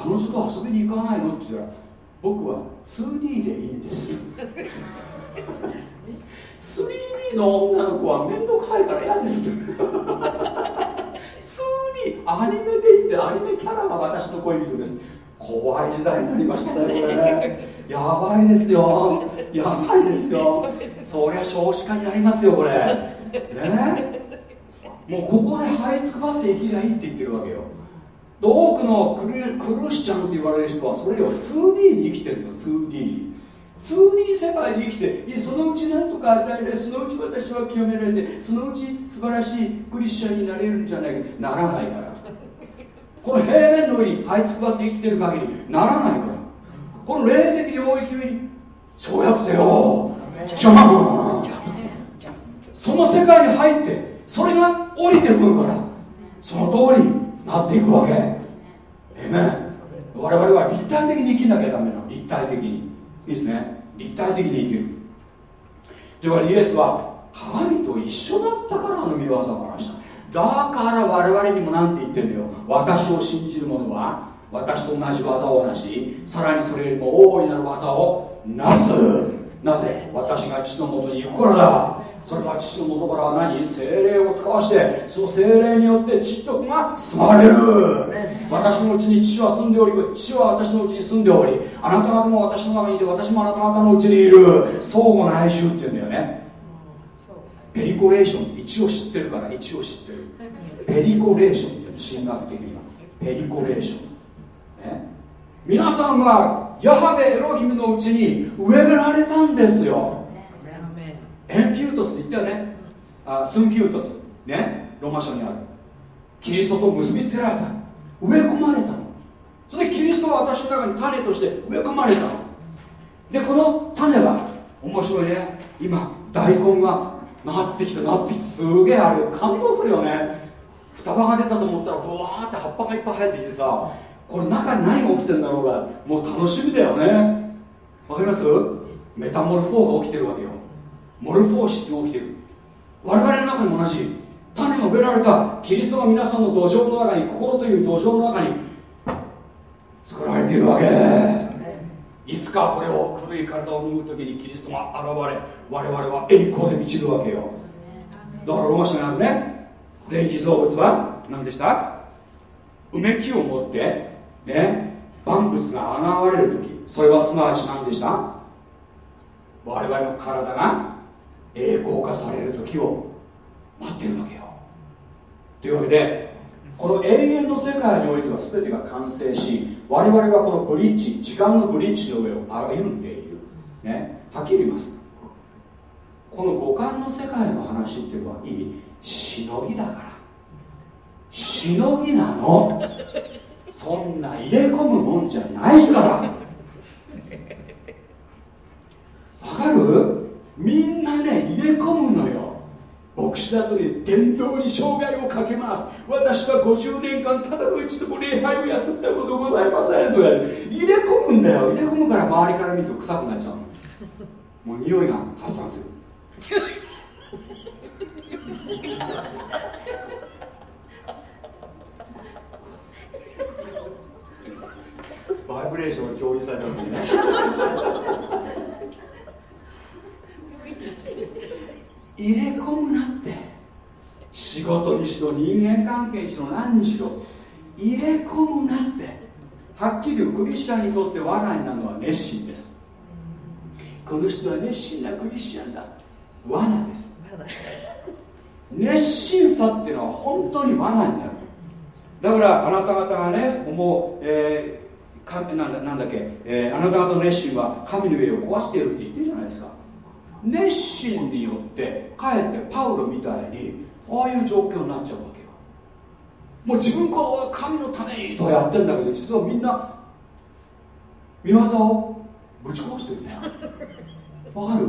の彼女と遊びに行かないの？って言ったら僕は 2D でいいんです。<laughs> 3D の女の子は面倒くさいから嫌です。2D アニメでいてアニメキャラが私の恋人です。怖い時代になりましたねこれね。<laughs> やばいですよ。やばいですよ。そりゃ少子化になりますよこれ。ね。もうここで這いつくばって生きりゃいいって言ってるわけよ。多くのクルクルシチャンって言われる人はそれを 2D に生きてるの 2D 2D 世界に生きてそのうちなんとか与えられそのうち私は清められてそのうち素晴らしいクリスチャンになれるんじゃないならないから。この平面の上に這いつくばって生きてる限りならないから。この霊的領域に跳躍せよ。ジャンその世界に入ってそれが降りてくるからその通りになっていくわけ。えめ我々は立体的に生きなきゃダメなの。立体的にいいですね。立体的に生きる。というわけでイエスは神と一緒だったからあの見業を話した。だから我々にも何て言ってんだよ。私を信じる者は私と同じ技をなしさらにそれよりも大いなる技をなす。なぜ？私が父のもとに行くからだ。それは父の元から何？精霊を使わしてその精霊によって父と子が住まれる。私のうちに父は住んでおり父は私のうちに住んでおりあなた方も私の中にいて私もあなた方のうちにいる。相互内住っていうんだよね。ペリコレーシス一応知ってるから一応知ってる。ペリコレーシスっていうの神学的には。ペリコレーシス、ね、皆さんはヤハベエロヒムのうちに植えられたんですよエンフュートスって言ったよね。あスンフュートス。ね？ローマ書にある。キリストと結びつけられた。植え込まれたの。それでキリストは私の中に種として植え込まれたの。でこの種は面白いね。今大根がなってきたなってきてすげえあれ感動するよね。双葉が出たと思ったらふわーって葉っぱがいっぱい生えてきてさこれ中に何が起きてんだろうがもう楽しみだよね。わかります？メタモルフォーが起きてるわけよ。モルフォーシスが起きてる。我々の中にも同じ。種が植えられたキリストが皆さんの土壌の中に心という土壌の中に作られているわけ。いつかこれを古い体を脱ぐ時にキリストが現れ我々は栄光で満ちるわけよ。だからローマ書にあるね。全被造物は何でした？うめきを持ってね万物が現れる時。それはすなわち何でした？我々の体が栄光化される時を待ってるわけよ。というわけでこの永遠の世界においては全てが完成し我々はこのブリッジ時間のブリッジの上を歩んでいる、ね、はっきり言います。この五感の世界の話っていうのはいい。しのぎだから。しのぎなの。そんな入れ込むもんじゃないから。わかる？みんなね入れ込むのよ。牧師だとね伝統に生涯をかけます。私は50年間ただの一度も礼拝を休んだことございませんとか入れ込むんだよ。入れ込むから周りから見ると臭くなっちゃうもう匂いが発散する。バイブレーションを共有されますね。入れ込むなって。仕事にしろ人間関係にしろ何にしろ。入れ込むなって。はっきり言うクリスチャンにとって罠になるのは熱心です。この人は熱心なクリスチャンだ。罠です。熱心さっていうのは本当に罠になる。だからあなた方がねもう、えー、かなんだなんだっけ、えー、あなた方の熱心は神の家を壊しているって言ってるじゃないですか。熱心によってかえってパウロみたいにああいう状況になっちゃうわけよ。もう自分こう神のためにとか。やってんだけど実はみんな見業をぶち壊してるね。<laughs> わかる？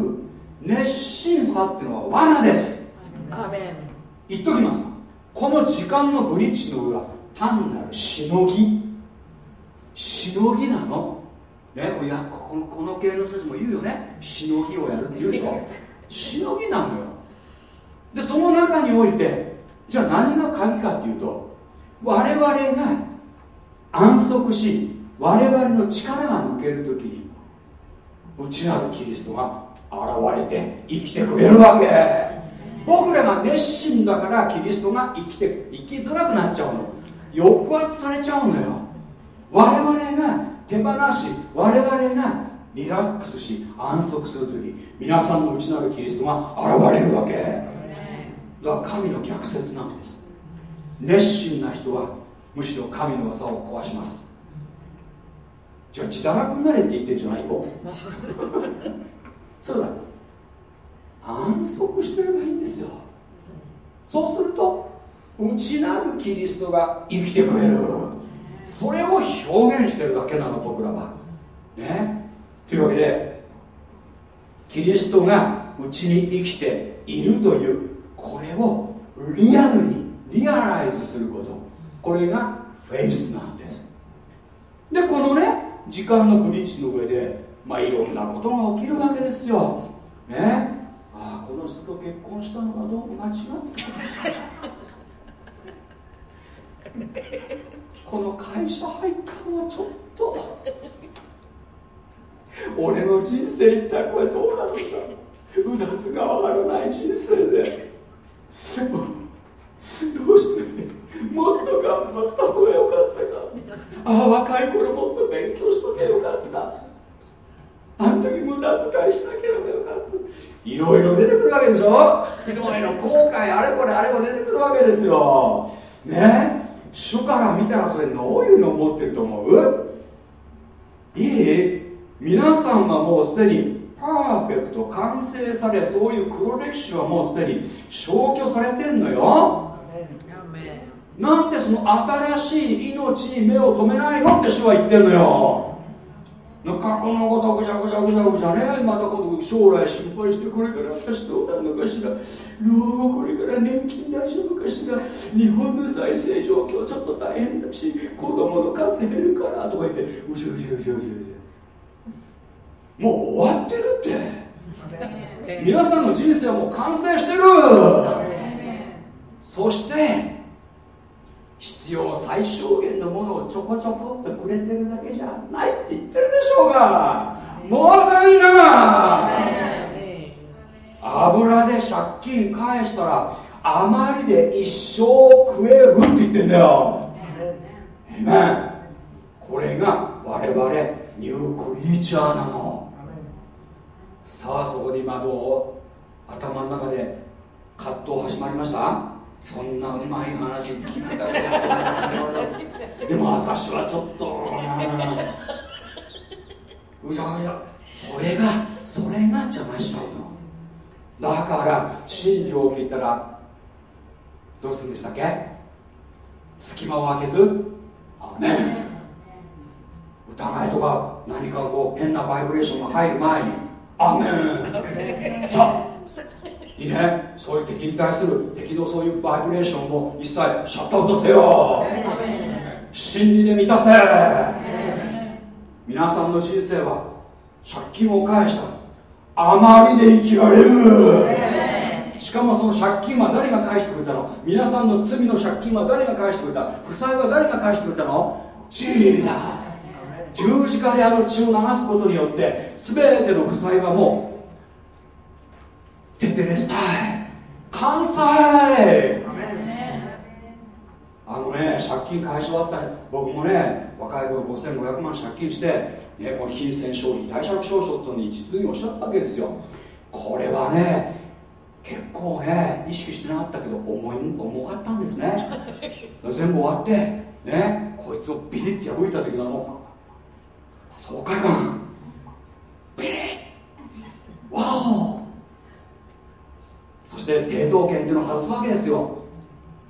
熱心さっていうのは罠です。言っときます。この時間のブリッジの上は単なるしのぎ。しのぎなのねいやこのこの系の人たちも言うよね。しのぎをやるって言うでしょ。しのぎなのよ。でその中においてじゃあ何が鍵かっていうと我々が安息し我々の力が抜ける時に内なるキリストが現れて生きてくれるわけ。僕らが熱心だからキリストが生きて生きづらくなっちゃうの。抑圧されちゃうのよ。我々が手放し我々がリラックスし安息する時皆さんの内なるキリストが現れるわけ。だから神の逆説なんです。熱心な人はむしろ神の技を壊します。じゃあ自堕落になれって言ってんじゃないよ。<laughs> そうだ。安息してればいいんですよ。そうすると内なるキリストが生きてくれるそれを表現してるだけなの僕らは。ね。というわけでキリストがうちに生きているというこれをリアルにリアライズすること。これがフェイスなんです。でこのね時間のブリッジの上でまあいろんなことが起きるわけですよ。ね。ああこの人と結婚したのはどうも間違ってこの会社入ったのはちょっと。俺の人生一体これどうなるんだ。うだつが上がらない人生で。どうしてもっと頑張った方がよかったか。ああ若い頃もっと勉強しとけよかった。あの時無駄遣いしなければよかった。いろいろ出てくるわけでしょ。いろいろ後悔あれこれあれこれ出てくるわけですよ。ね？主から見たらそれどういうのを持ってると思う？いい？皆さんはもうすでにパーフェクト完成されそういう黒歴史はもうすでに消去されてんのよ。なんでその新しい命に目を留めないの？って主は言ってんのよ過去のことぐちゃぐちゃぐちゃぐちゃねまた今度将来心配してこれから私どうなるのかしら。老後これから年金大丈夫かしら。日本の財政状況ちょっと大変だし子供の数減るからとか言って。うじうじうじうじうじもう終わってるって皆さんの人生はもう完成してるそして必要最小限のものをちょこちょこっとくれてるだけじゃないって言ってるでしょうが。もう足りな油で借金返したら余りで一生食えるって言ってんだよ。えねこれが我々ニュークリーチャーなの。さあそこで今どう頭の中で葛藤始まりました？そんなうまい話聞いたでも私はちょっとうじゃうじゃそれがそれが邪魔しちゃうの。だから真理を聞いたらどうするんでしたっけ？隙間を空けずあね疑いとか何かこう変なバイブレーションが入る前にアメン。さあいいねそういう敵に対する敵のそういうバイブレーションを一切シャットアウトせよ。真理で満たせ。皆さんの人生は借金を返した。あまりで生きられる。しかもその借金は誰が返してくれたの？皆さんの罪の借金は誰が返してくれた？負債は誰が返してくれたの？ジーだ十字架であの血を流すことによって全ての負債はもうテテレスタイ関西あのね借金返し終わった僕もね若い頃5500万借金して、ね、この金銭勝利貸借証書とに実におっしゃったわけですよ。これはね結構ね意識してなかったけど重い重かったんですね。全部終わってねこいつをビリッて破いた時のあの爽快感。ビリッ。ワオ。そして抵当権っていうのを外すわけですよ。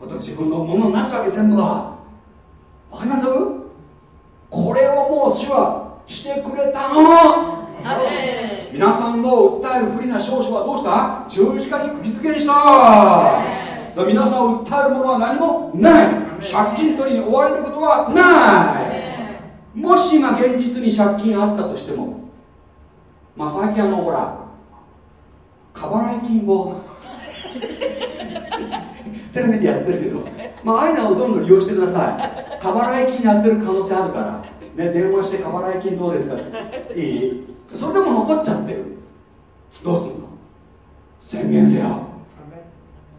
自分のものになっちゃうわけ全部は。わかります？これをもう主はしてくれたの。皆さんの訴える不利な証書はどうした？十字架に釘付けにした。皆さんを訴えるものは何もない。借金取りに追われることはない。もし今現実に借金あったとしてもまあ最近あのほら過払い金を <laughs> テレビでやってるけど、まあ、ああいうのをどんどん利用してください。過払い金やってる可能性あるから、ね、電話して過払い金どうですかいい？それでも残っちゃってる。どうすんの？宣言せよ。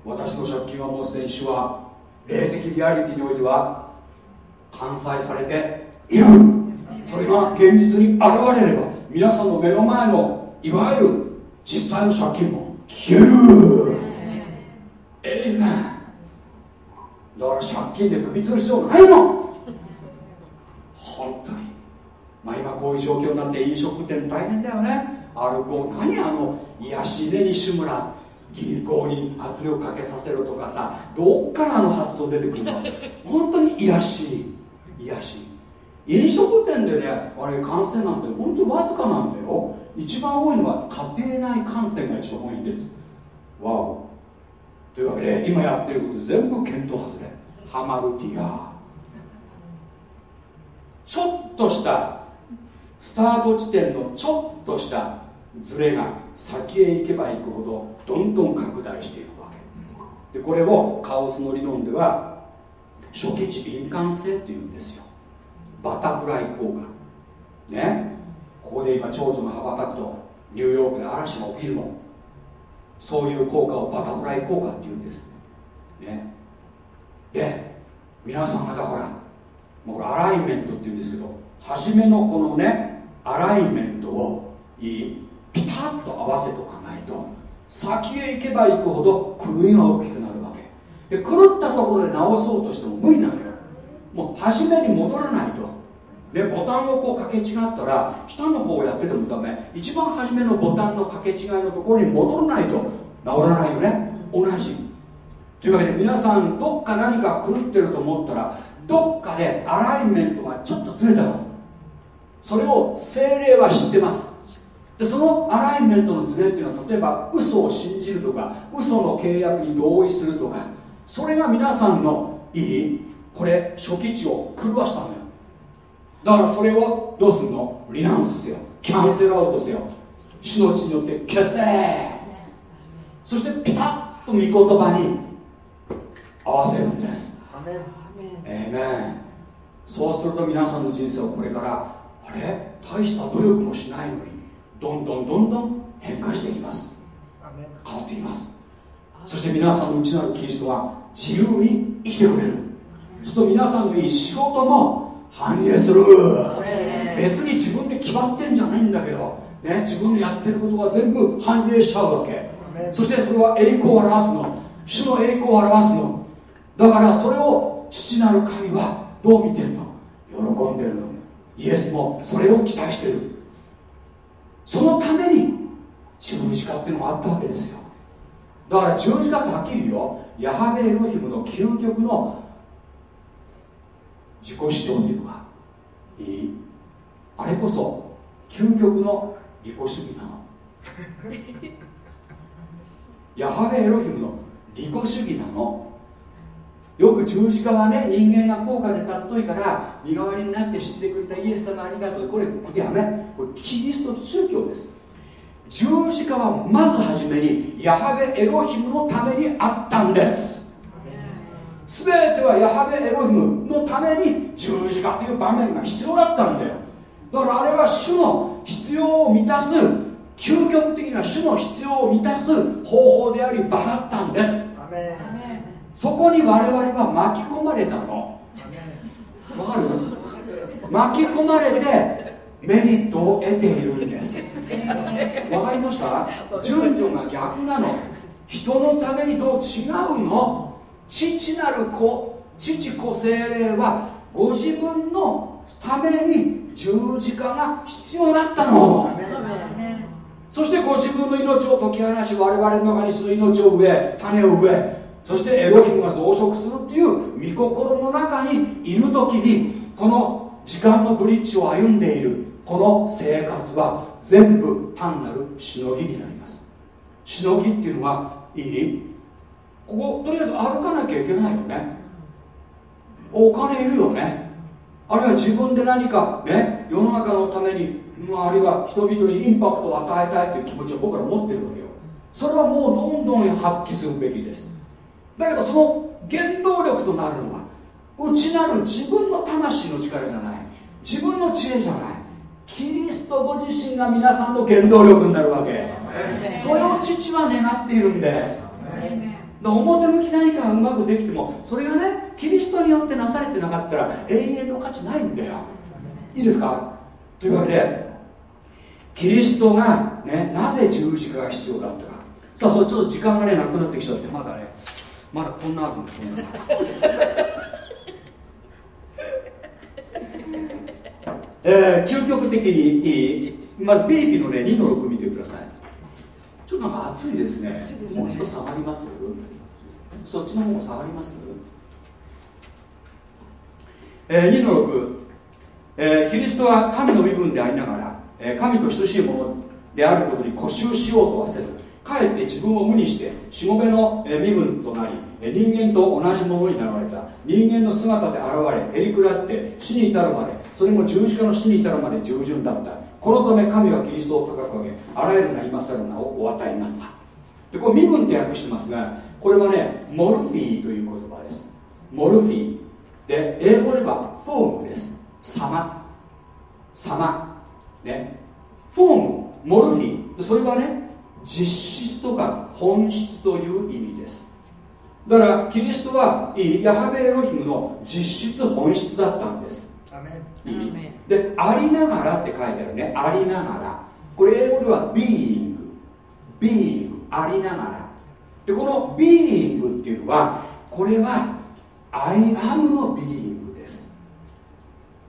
私の借金はもうすでに主は霊的リアリティにおいては完済されている。それが現実に現れれば皆さんの目の前のいわゆる実際の借金も消える。だから借金で首吊る必要ないの。本当に。まあ今こういう状況になって飲食店大変だよね。アルコール何あの癒しで西村銀行に圧力かけさせろとかさどっからあの発想出てくるの？本当に癒し。癒し。飲食店でねあれ感染なんて本当にわずかなんだよ。一番多いのは家庭内感染が一番多いんです。わお。というわけで今やってること全部検討外れ。ハマルティア。ちょっとしたスタート地点のちょっとしたズレが先へ行けば行くほどどんどん拡大していくわけ。でこれをカオスの理論では初期値敏感性っていうんですよ。バタフライ効果。ね。ここで今長女が羽ばたくとニューヨークで嵐が起きるのそういう効果をバタフライ効果っていうんです。ね。で皆さん方ほらもうアライメントっていうんですけど初めのこのねアライメントをいいピタッと合わせとかないと先へ行けば行くほど狂いが大きくなるわけ。で狂ったところで直そうとしても無理なのよ。もう初めに戻らないと。でボタンをこう掛け違ったら下の方をやっててもダメ。一番初めのボタンの掛け違いのところに戻らないと治らないよね。同じ。というわけで皆さんどっか何か狂ってると思ったらどっかでアライメントがちょっとずれたの。それを精霊は知ってます。でそのアライメントのズレっていうのは例えば嘘を信じるとか嘘の契約に同意するとかそれが皆さんのいいこれ初期値を狂わしたのよ。だからそれをどうすんの？リナウンスせよ。キャンセルアウトせよ。主の地によって消せ。そしてピタッと御言葉に合わせるんです。ええねそうすると皆さんの人生はこれからあれ？大した努力もしないのにどんどんどんどん変化していきます。変わっていきます。そして皆さんの内なるキリストは自由に生きてくれる。そうすると皆さんのいい仕事も反映する。別に自分で決まってんじゃないんだけど、ね、自分のやってることが全部反映しちゃうわけ。そしてそれは栄光を表すの。主の栄光を表すの。だからそれを父なる神はどう見てるの？喜んでるの。イエスもそれを期待してる。そのために十字架っていうのがあったわけですよ。だから十字架ってはっきり言うよ。ヤハベエロヒムの究極の自己主張っていうのがいいあれこそ究極の利己主義なの。<laughs> ヤハベエロヒムの利己主義なの。よく十字架はね人間が高価で尊いから身代わりになって知ってくれたイエス様ありがとう。これこれやめ。これキリスト宗教です。十字架はまずはじめにヤハベエロヒムのためにあったんです。全てはヤハベエロヒムのために十字架という場面が必要だったんだよ。だからあれは主の必要を満たす究極的な主の必要を満たす方法であり場だったんです。そこに我々は巻き込まれたの。わかる？巻き込まれてメリットを得ているんです。わかりました？順序が逆なの。人のためにどう違うの？父なる子父子精霊はご自分のために十字架が必要だったの。そしてご自分の命を解き放し我々の中にその命を植え種を植えそしてエロヒムが増殖するっていう御心の中にいる時にこの時間のブリッジを歩んでいるこの生活は全部単なるしのぎになります。しのぎっていうのはいい？こことりあえず歩かなきゃいけないよね。お金いるよね。あるいは自分で何かね世の中のために、まあ、あるいは人々にインパクトを与えたいという気持ちを僕ら持ってるわけよ。それはもうどんどん発揮するべきです。だけどその原動力となるのは内なる自分の魂の力じゃない。自分の知恵じゃない。キリストご自身が皆さんの原動力になるわけ。それを父は願っているんです表向き何かがうまくできてもそれがねキリストによってなされてなかったら永遠の価値ないんだよ。いいですか？というわけでキリストが、ね、なぜ十字架が必要だったか。さあそれちょっと時間がねなくなってきちゃってまだねまだこんなあるんだこんなえー、究極的にまずフィリピンのね2の6見てください。ちょっとなんか暑いですね、ね、もうちょっと下がります？そっちの方も下がります？えー、2の6、えー、キリストは神の身分でありながら、えー、神と等しいものであることに固執しようとはせずかえって自分を無にしてしもべの身分となり人間と同じものになられた。人間の姿で現れへりくだって死に至るまでそれも十字架の死に至るまで従順だったこのため神はキリストを高く上げあらゆるな今更名をお与えになった。でこれ身分って訳してますがこれはねモルフィーという言葉です。モルフィー。で英語ではフォームです。様。様。ね。フォーム。モルフィー。それはね実質とか本質という意味です。だからキリストはいヤハベエロヒムの実質本質だったんです。でありながらって書いてあるね。ありながら。これ英語では being being ありながら。でこの being っていうのはこれは I am の being です。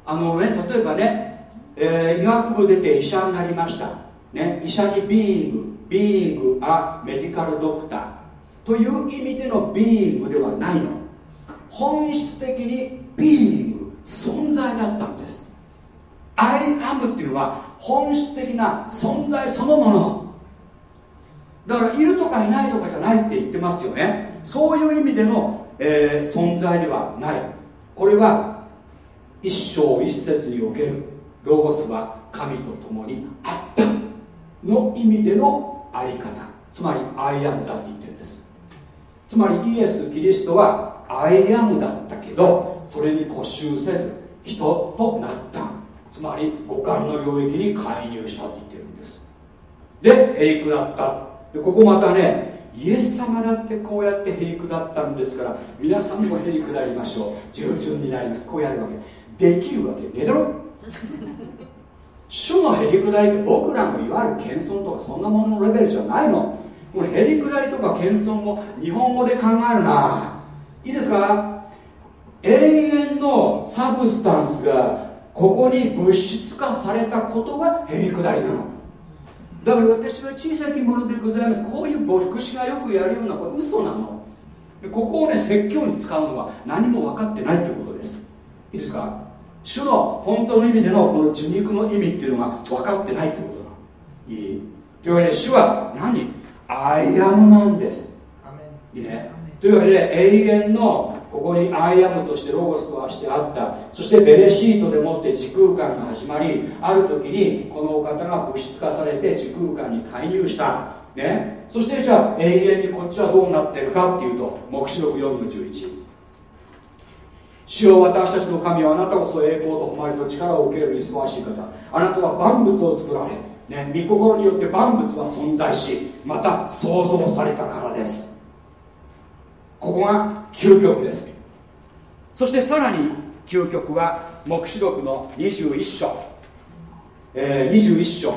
あのね例えばね、えー、医学部出て医者になりました。ね医者に being being a medical doctor という意味での being ではないの。本質的に being存在だったんです。 I am っていうのは本質的な存在そのもの。だからいるとかいないとかじゃないって言ってますよね。そういう意味での、えー、存在ではない。これは一生一節におけるロゴスは神と共にあったの意味でのあり方。つまり I am だって言ってるんです。つまりイエス・キリストはアイアムだったけどそれに固執せず人となった。つまり五感の領域に介入したって言ってるんです。でへりくだった。でここまたねイエス様だってこうやってへりくだったんですから皆さんもへりくだりましょう。従順になります。こうやるわけ。できるわけ。ねだろ主のへりくだりって僕らのいわゆる謙遜とかそんなもののレベルじゃないの。このへりくだりとか謙遜を日本語で考えるな。いいですか？永遠のサブスタンスがここに物質化されたことがへりくだりなの。だから私は小さきものでございます。こういう牧師がよくやるようなこれ嘘なの。ここをね説教に使うのは何も分かってないということです。いいですか？主の本当の意味でのこの受肉の意味っていうのが分かってないということなの。いい。というわけで主は何？ I am なんです。いいねというわけで永遠のここに I am としてロゴスとしてあった。そしてベレシートでもって時空間が始まりある時にこのお方が物質化されて時空間に介入した。ね。そしてじゃあ永遠にこっちはどうなってるかっていうと黙示録4の11主よ私たちの神はあなたこそ栄光と誉れと力を受けるにふさわしい方。あなたは万物を作られね、御心によって万物は存在しまた創造されたからです。ここが究極です。そしてさらに究極は黙示録の21章、えー、21章。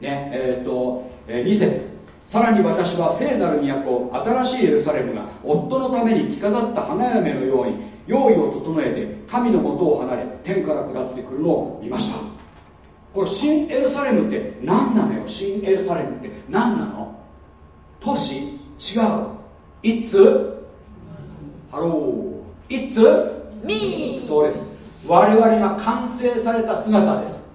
ねえー、っと、えー、2節。さらに私は聖なる都新しいエルサレムが夫のために着飾った花嫁のように用意を整えて神のもとを離れ天から下ってくるのを見ました。これ新エルサレムって何なのよ？新エルサレムって何なの？都市？違う。 It's hello it's me そうです。我々が完成された姿です。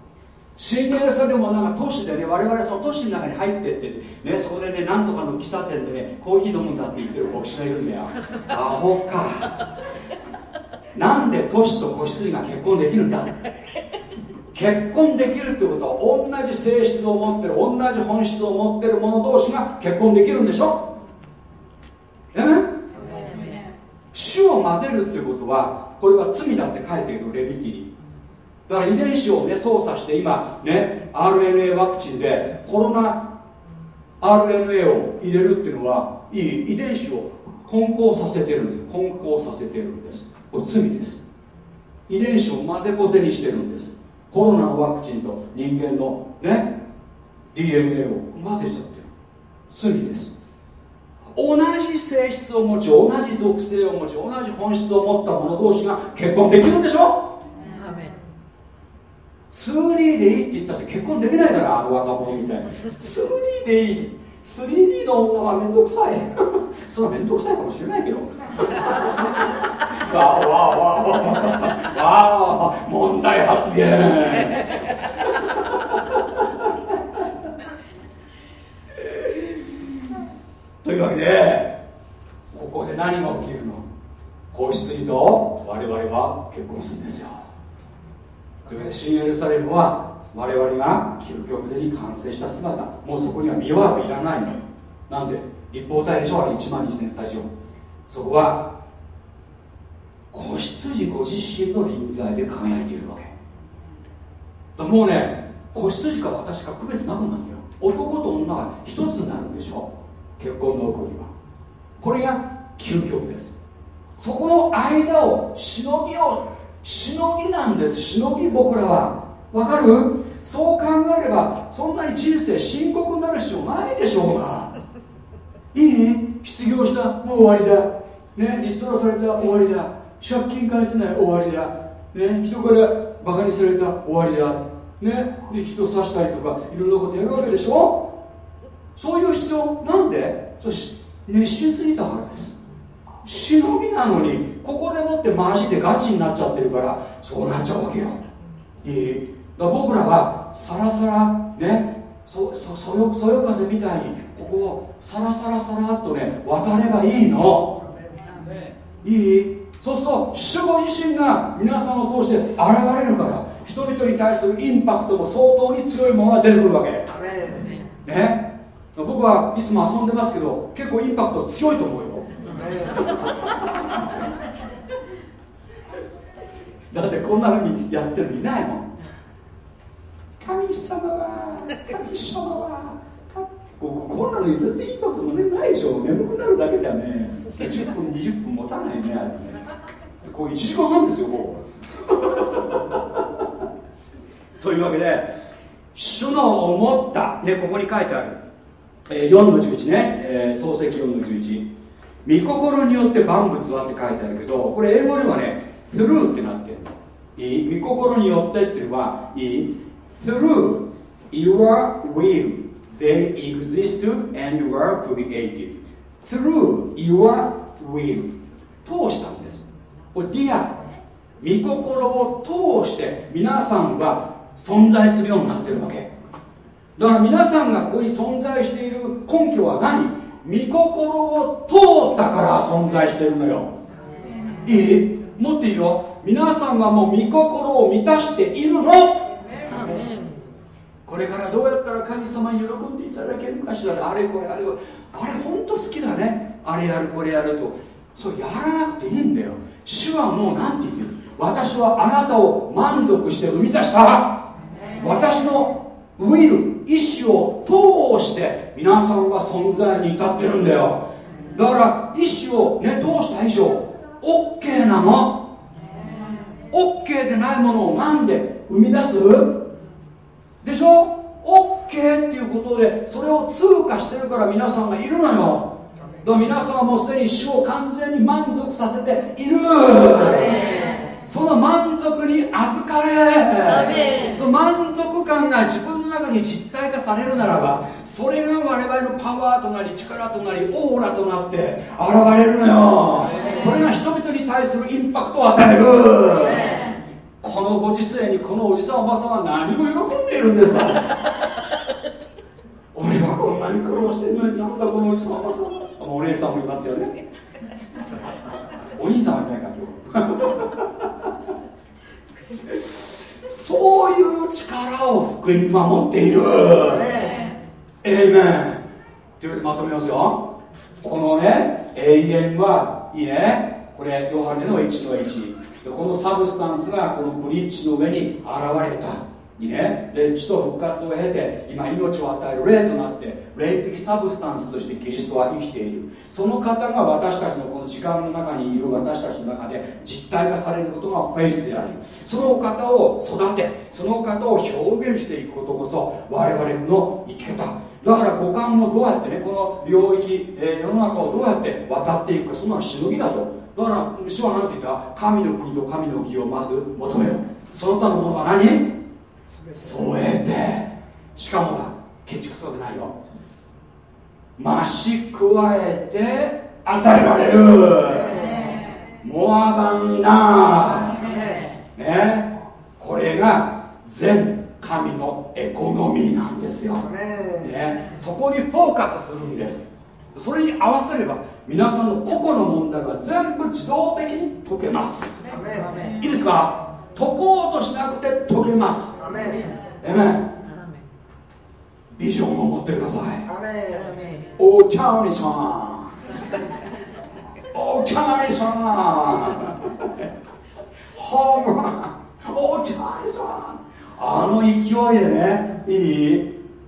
新エルサレムもなんか都市でね我々その都市の中に入ってってねそこでねなんとかの喫茶店でねコーヒー飲むんだって言ってる牧師がいるんだよ。アホか。なんで都市と子羊が結婚できるんだ？結婚できるってことは同じ性質を持ってる同じ本質を持ってる者同士が結婚できるんでしょ？え種を混ぜるっていうことはこれは罪だって書いているレビキに。だから遺伝子をね操作して今ね RNA ワクチンでコロナ RNA を入れるっていうのはいい遺伝子を混交させてるんです。混交させてるんです。これ罪です。遺伝子を混ぜこぜにしてるんです。コロナのワクチンと人間のね DNA を混ぜちゃってる。罪です同じ性質を持ち同じ属性を持ち同じ本質を持った者同士が結婚できるんでしょ？2D でいいって言ったって結婚できないからあの若者みたいに 2D でいいって 3D の女は面倒くさい。<laughs> それは面倒くさいかもしれないけど。<laughs> わーわーわーわー問題発言というわけでここで何が起きるの？子羊と我々は結婚するんですよ。というわけで新エルサレムは我々が究極的に完成した姿。もうそこには見はいらないの。なんで立方体でしょあれ1万2000スタジオ。そこは子羊ご自身の臨在で輝いているわけ。だもうね子羊か私か区別なくなるんだよ。男と女が一つになるんでしょ？結婚の奥義は。これが究極です。そこの間をしのぎをしのぎなんです。しのぎ僕らは。わかる？そう考えればそんなに人生深刻になる必要ないでしょうが。いい？失業した？もう終わりだ。ね？リストラされた？終わりだ。借金返せない？終わりだ。ね？人からバカにされた？終わりだ。ね？で人刺したりとかいろんなことやるわけでしょ？そういう必要？なんで？熱心すぎたからです。しのぎなのにここでもってマジでガチになっちゃってるからそうなっちゃうわけよ。いいだ僕らはさらさらねそそそよそよ風みたいにここをさらさらさらっとね渡ればいいの。いい？そうすると主語自身が皆さんを通して現れるから人々に対するインパクトも相当に強いものが出てくるわけ。ね？僕はいつも遊んでますけど結構インパクト強いと思うよ。<laughs> だってこんなふうにやってるいないもん。神様は神様はここんなの言ってインパクトもねないでしょ。眠くなるだけだよね。10分20分持たないねね。こう1時間半ですよもう。<laughs> というわけで主の思った、ね、ここに書いてある、えー、4の11ね、えー、創世記4の11御心によって万物はって書いてあるけどこれ英語ではね through ってなってるの。いい？御心によってっていうのはいい？through your will they exist and were created. Through your will. 通したんです。これδιά御心を通して皆さんは存在するようになってるわけ。だから皆さんがここに存在している根拠は何？御心を通ったから存在してるのよ。いい？もっといいよ。皆さんはもう御心を満たしているの。これからどうやったら神様に喜んでいただけるかしら。あれこれあれあれ本当好きだね。あれやるこれやると。そうやらなくていいんだよ。主はもう何て言ってる？私はあなたを満足して生み出した。私のウィル意志を通して皆さんは存在に至ってるんだよ。だから意志をね通した以上 OK なの。OK でないものをなんで生み出す？でしょ？OK っていうことでそれを通過してるから皆さんがいるのよ。だから皆さんはもうすでに主を完全に満足させている。その満足に預かれ。その満足感が自分の中に実体化されるならばそれが我々のパワーとなり力となりオーラとなって現れるのよ。それが人々に対するインパクトを与える。このご時世にこのおじさんおばさんは何を喜んでいるんですか？俺はこんなに苦労してるのになんだこのおじさんおばさん。お姉さんもいますよね。お兄さんはいないか今日 <laughs> そういう力を福音は持っている。ええ。メンというわけでまとめますよ。このね永遠はいいね。これヨハネの1の1このサブスタンスがこのブリッジの上に現れたにね。で死と復活を経て今命を与える霊となって霊的サブスタンスとしてキリストは生きている。その方が私たちのこの時間の中にいる私たちの中で実体化されることがフェイスでありその方を育てその方を表現していくことこそ我々の生き方。だから五感をどうやってねこの領域、えー、世の中をどうやって渡っていくかそんなのしのぎだと。だから主は何て言った？神の国と神の義をまず求めよその他のものは何？添えて。しかもだ建築そうでないよ。増し加えて与えられる。モアバンナね。これが全神のエコノミーなんですよ、ね、そこにフォーカスするんです。それに合わせれば皆さんの個々の問題は全部自動的に解けます。いいですか？解こうとしなくて解けます。えめビジョンを持ってください。お茶にさんお茶にさんホームランお茶にさん。あの勢いでねいい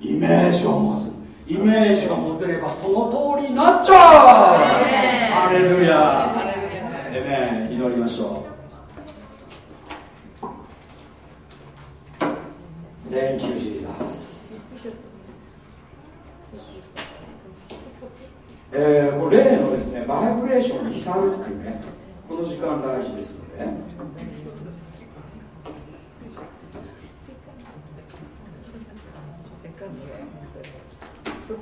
いイメージを持つ。イメージが持てればその通りになっちゃう。ハレルヤえね祈りましょう Thank you, Jesus. えー、これ例のですねバイブレーションに浸るっていうねこの時間大事ですので、取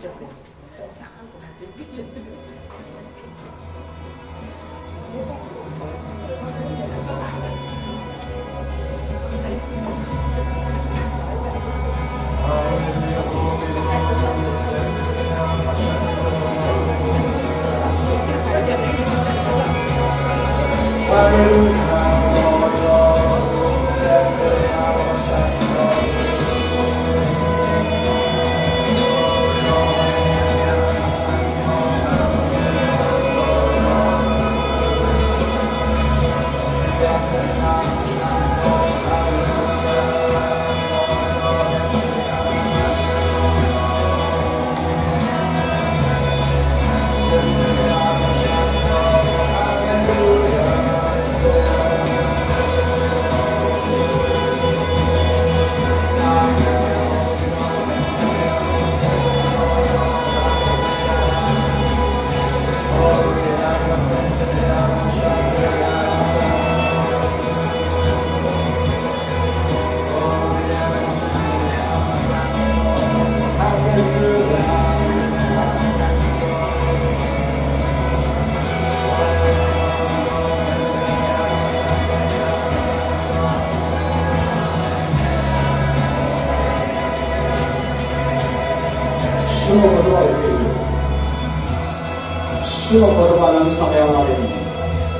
主の言葉慰めあわれる。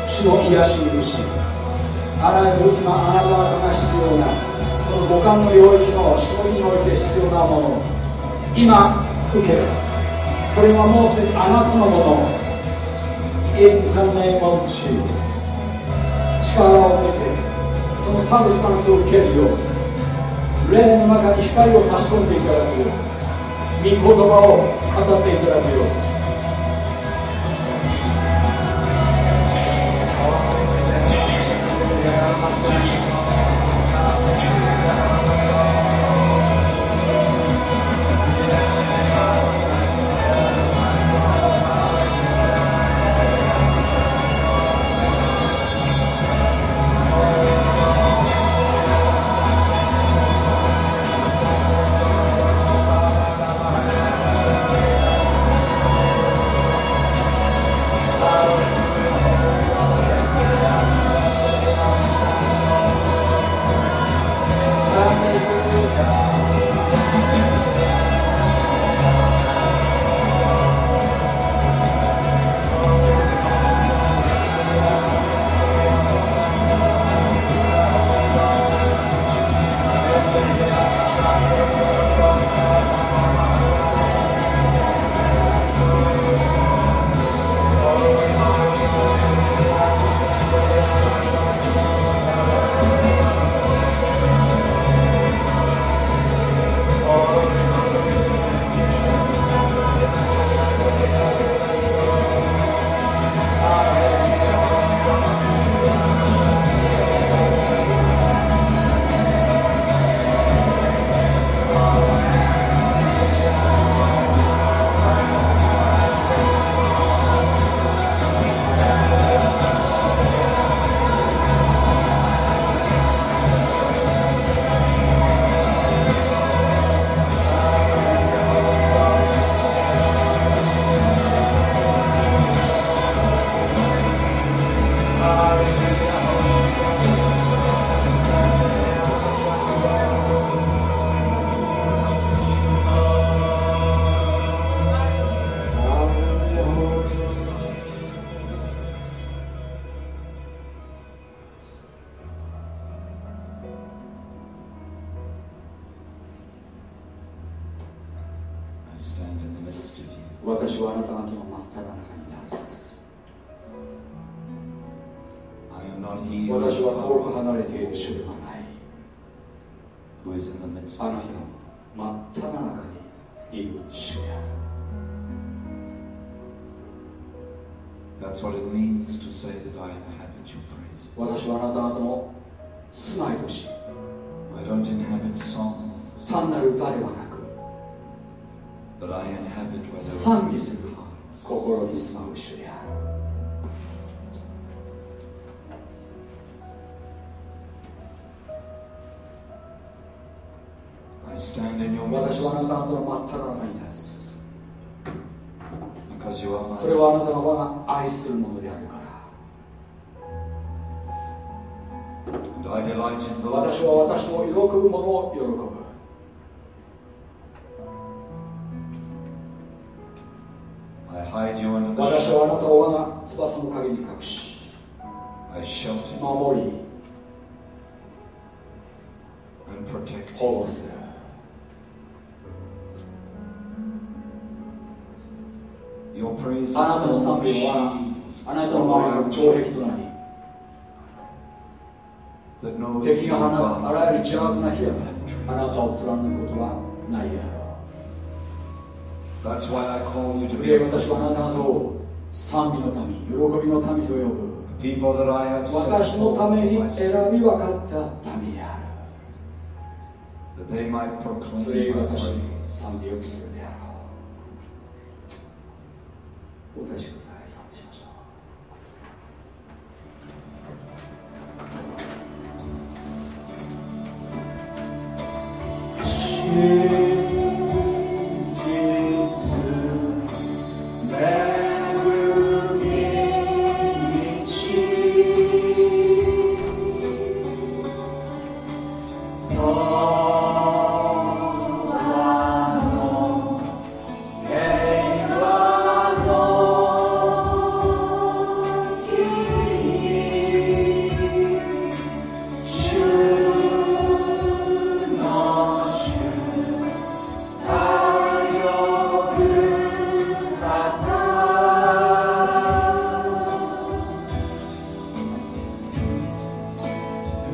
主の癒し許しあらゆる今あなた方が必要なこの五感の領域の守利において必要なもの今受けるそれはもうすでにあなたのもの In the name of Jesus 力を得てそのサブスタンスを受けるよう霊の中に光を差し込んでいただくよう御言葉を語っていただくよう私はあなた方の真っ只中に立つ。それはあなたの我が愛するものであるから。私は私の喜ぶものを喜ぶ。私はあなたを我が翼の陰に隠し守り保護するあなたの賛美はあなたの周りの城壁となり敵が放つあらゆる邪悪な火はあなたを貫くことはないであろうそれ私はあなた方を賛美の民、喜びの民と呼ぶ。私のために選び分かった民である。それゆ私に賛美を期するであろう。お立ちください。「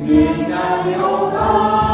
Bine-ai rugat!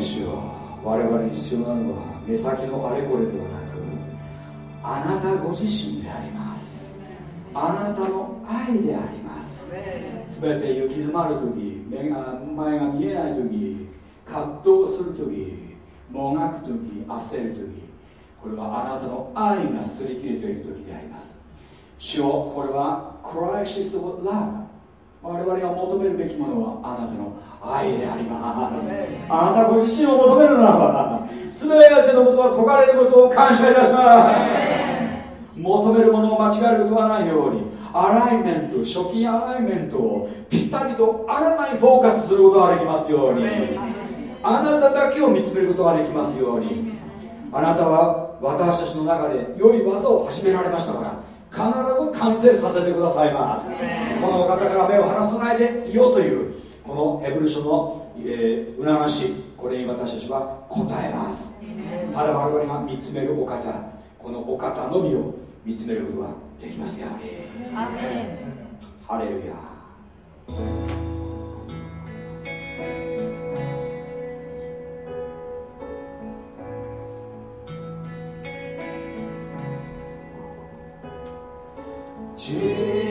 主よ我々に必要なのは目先のあれこれではなくあなたご自身であります。あなたの愛であります。全て行き詰まる時目が前が見えない時葛藤する時もがく時焦る時これはあなたの愛が擦り切れている時であります。主よこれはクライシス・オブ・ラブ我々が求めるべきものはあなたの愛であります。あなたご自身を求めるならば全てのことは解かれることを感謝いたします。求めるものを間違えることはないようにアライメント初期アライメントをぴったりとあなたにフォーカスすることができますように。あなただけを見つめることができますように。あなたは私たちの中で良い技を始められましたから必ず完成させてくださいます。このお方から目を離さないでいようというこのエブル書の、えー、促しこれに私たちは応えます。ただ我々が見つめるお方このお方のみを見つめることができますよ。ハレルヤ。Jesus.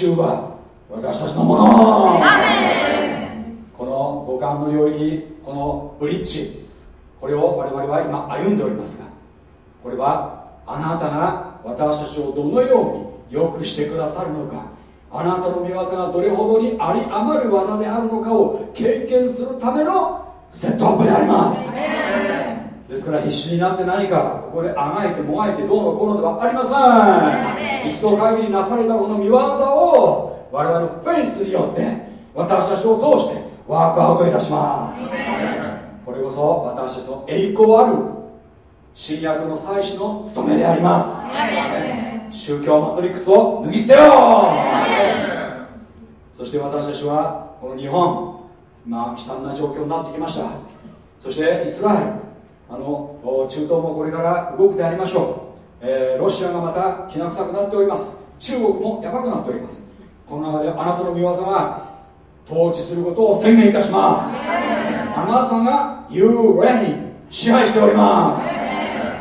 宙は私たちのもの。この五感の領域このブリッジこれを我々は今歩んでおりますがこれはあなたが私たちをどのように良くしてくださるのかあなたの見業がどれほどにあり余る技であるのかを経験するためのセットアップでありますですから必死になって何かここであがいてもがいてどうのこうのではありません。一度限りなされたこの見業を我々のフェイスによって私たちを通してワークアウトいたします。これこそ私たちの栄光ある新約の祭司の務めであります。宗教マトリックスを脱ぎ捨てよう。そして私たちはこの日本まあ悲惨な状況になってきました。そしてイスラエルあの中東もこれから動くでありましょう、えー、ロシアがまたきな臭くなっております。中国もやばくなっております。この中であなたの見業が統治することを宣言いたします。あなたが You reign 支配しておりま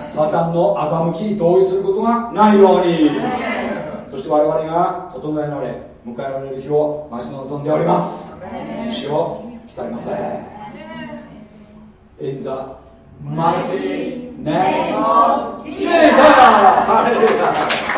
す。サタンの欺きに同意することがないように。そして我々が整えられ迎えられる日を待ち望んでおります。死を鍛えません In the mighty name of Jesus. Hallelujah.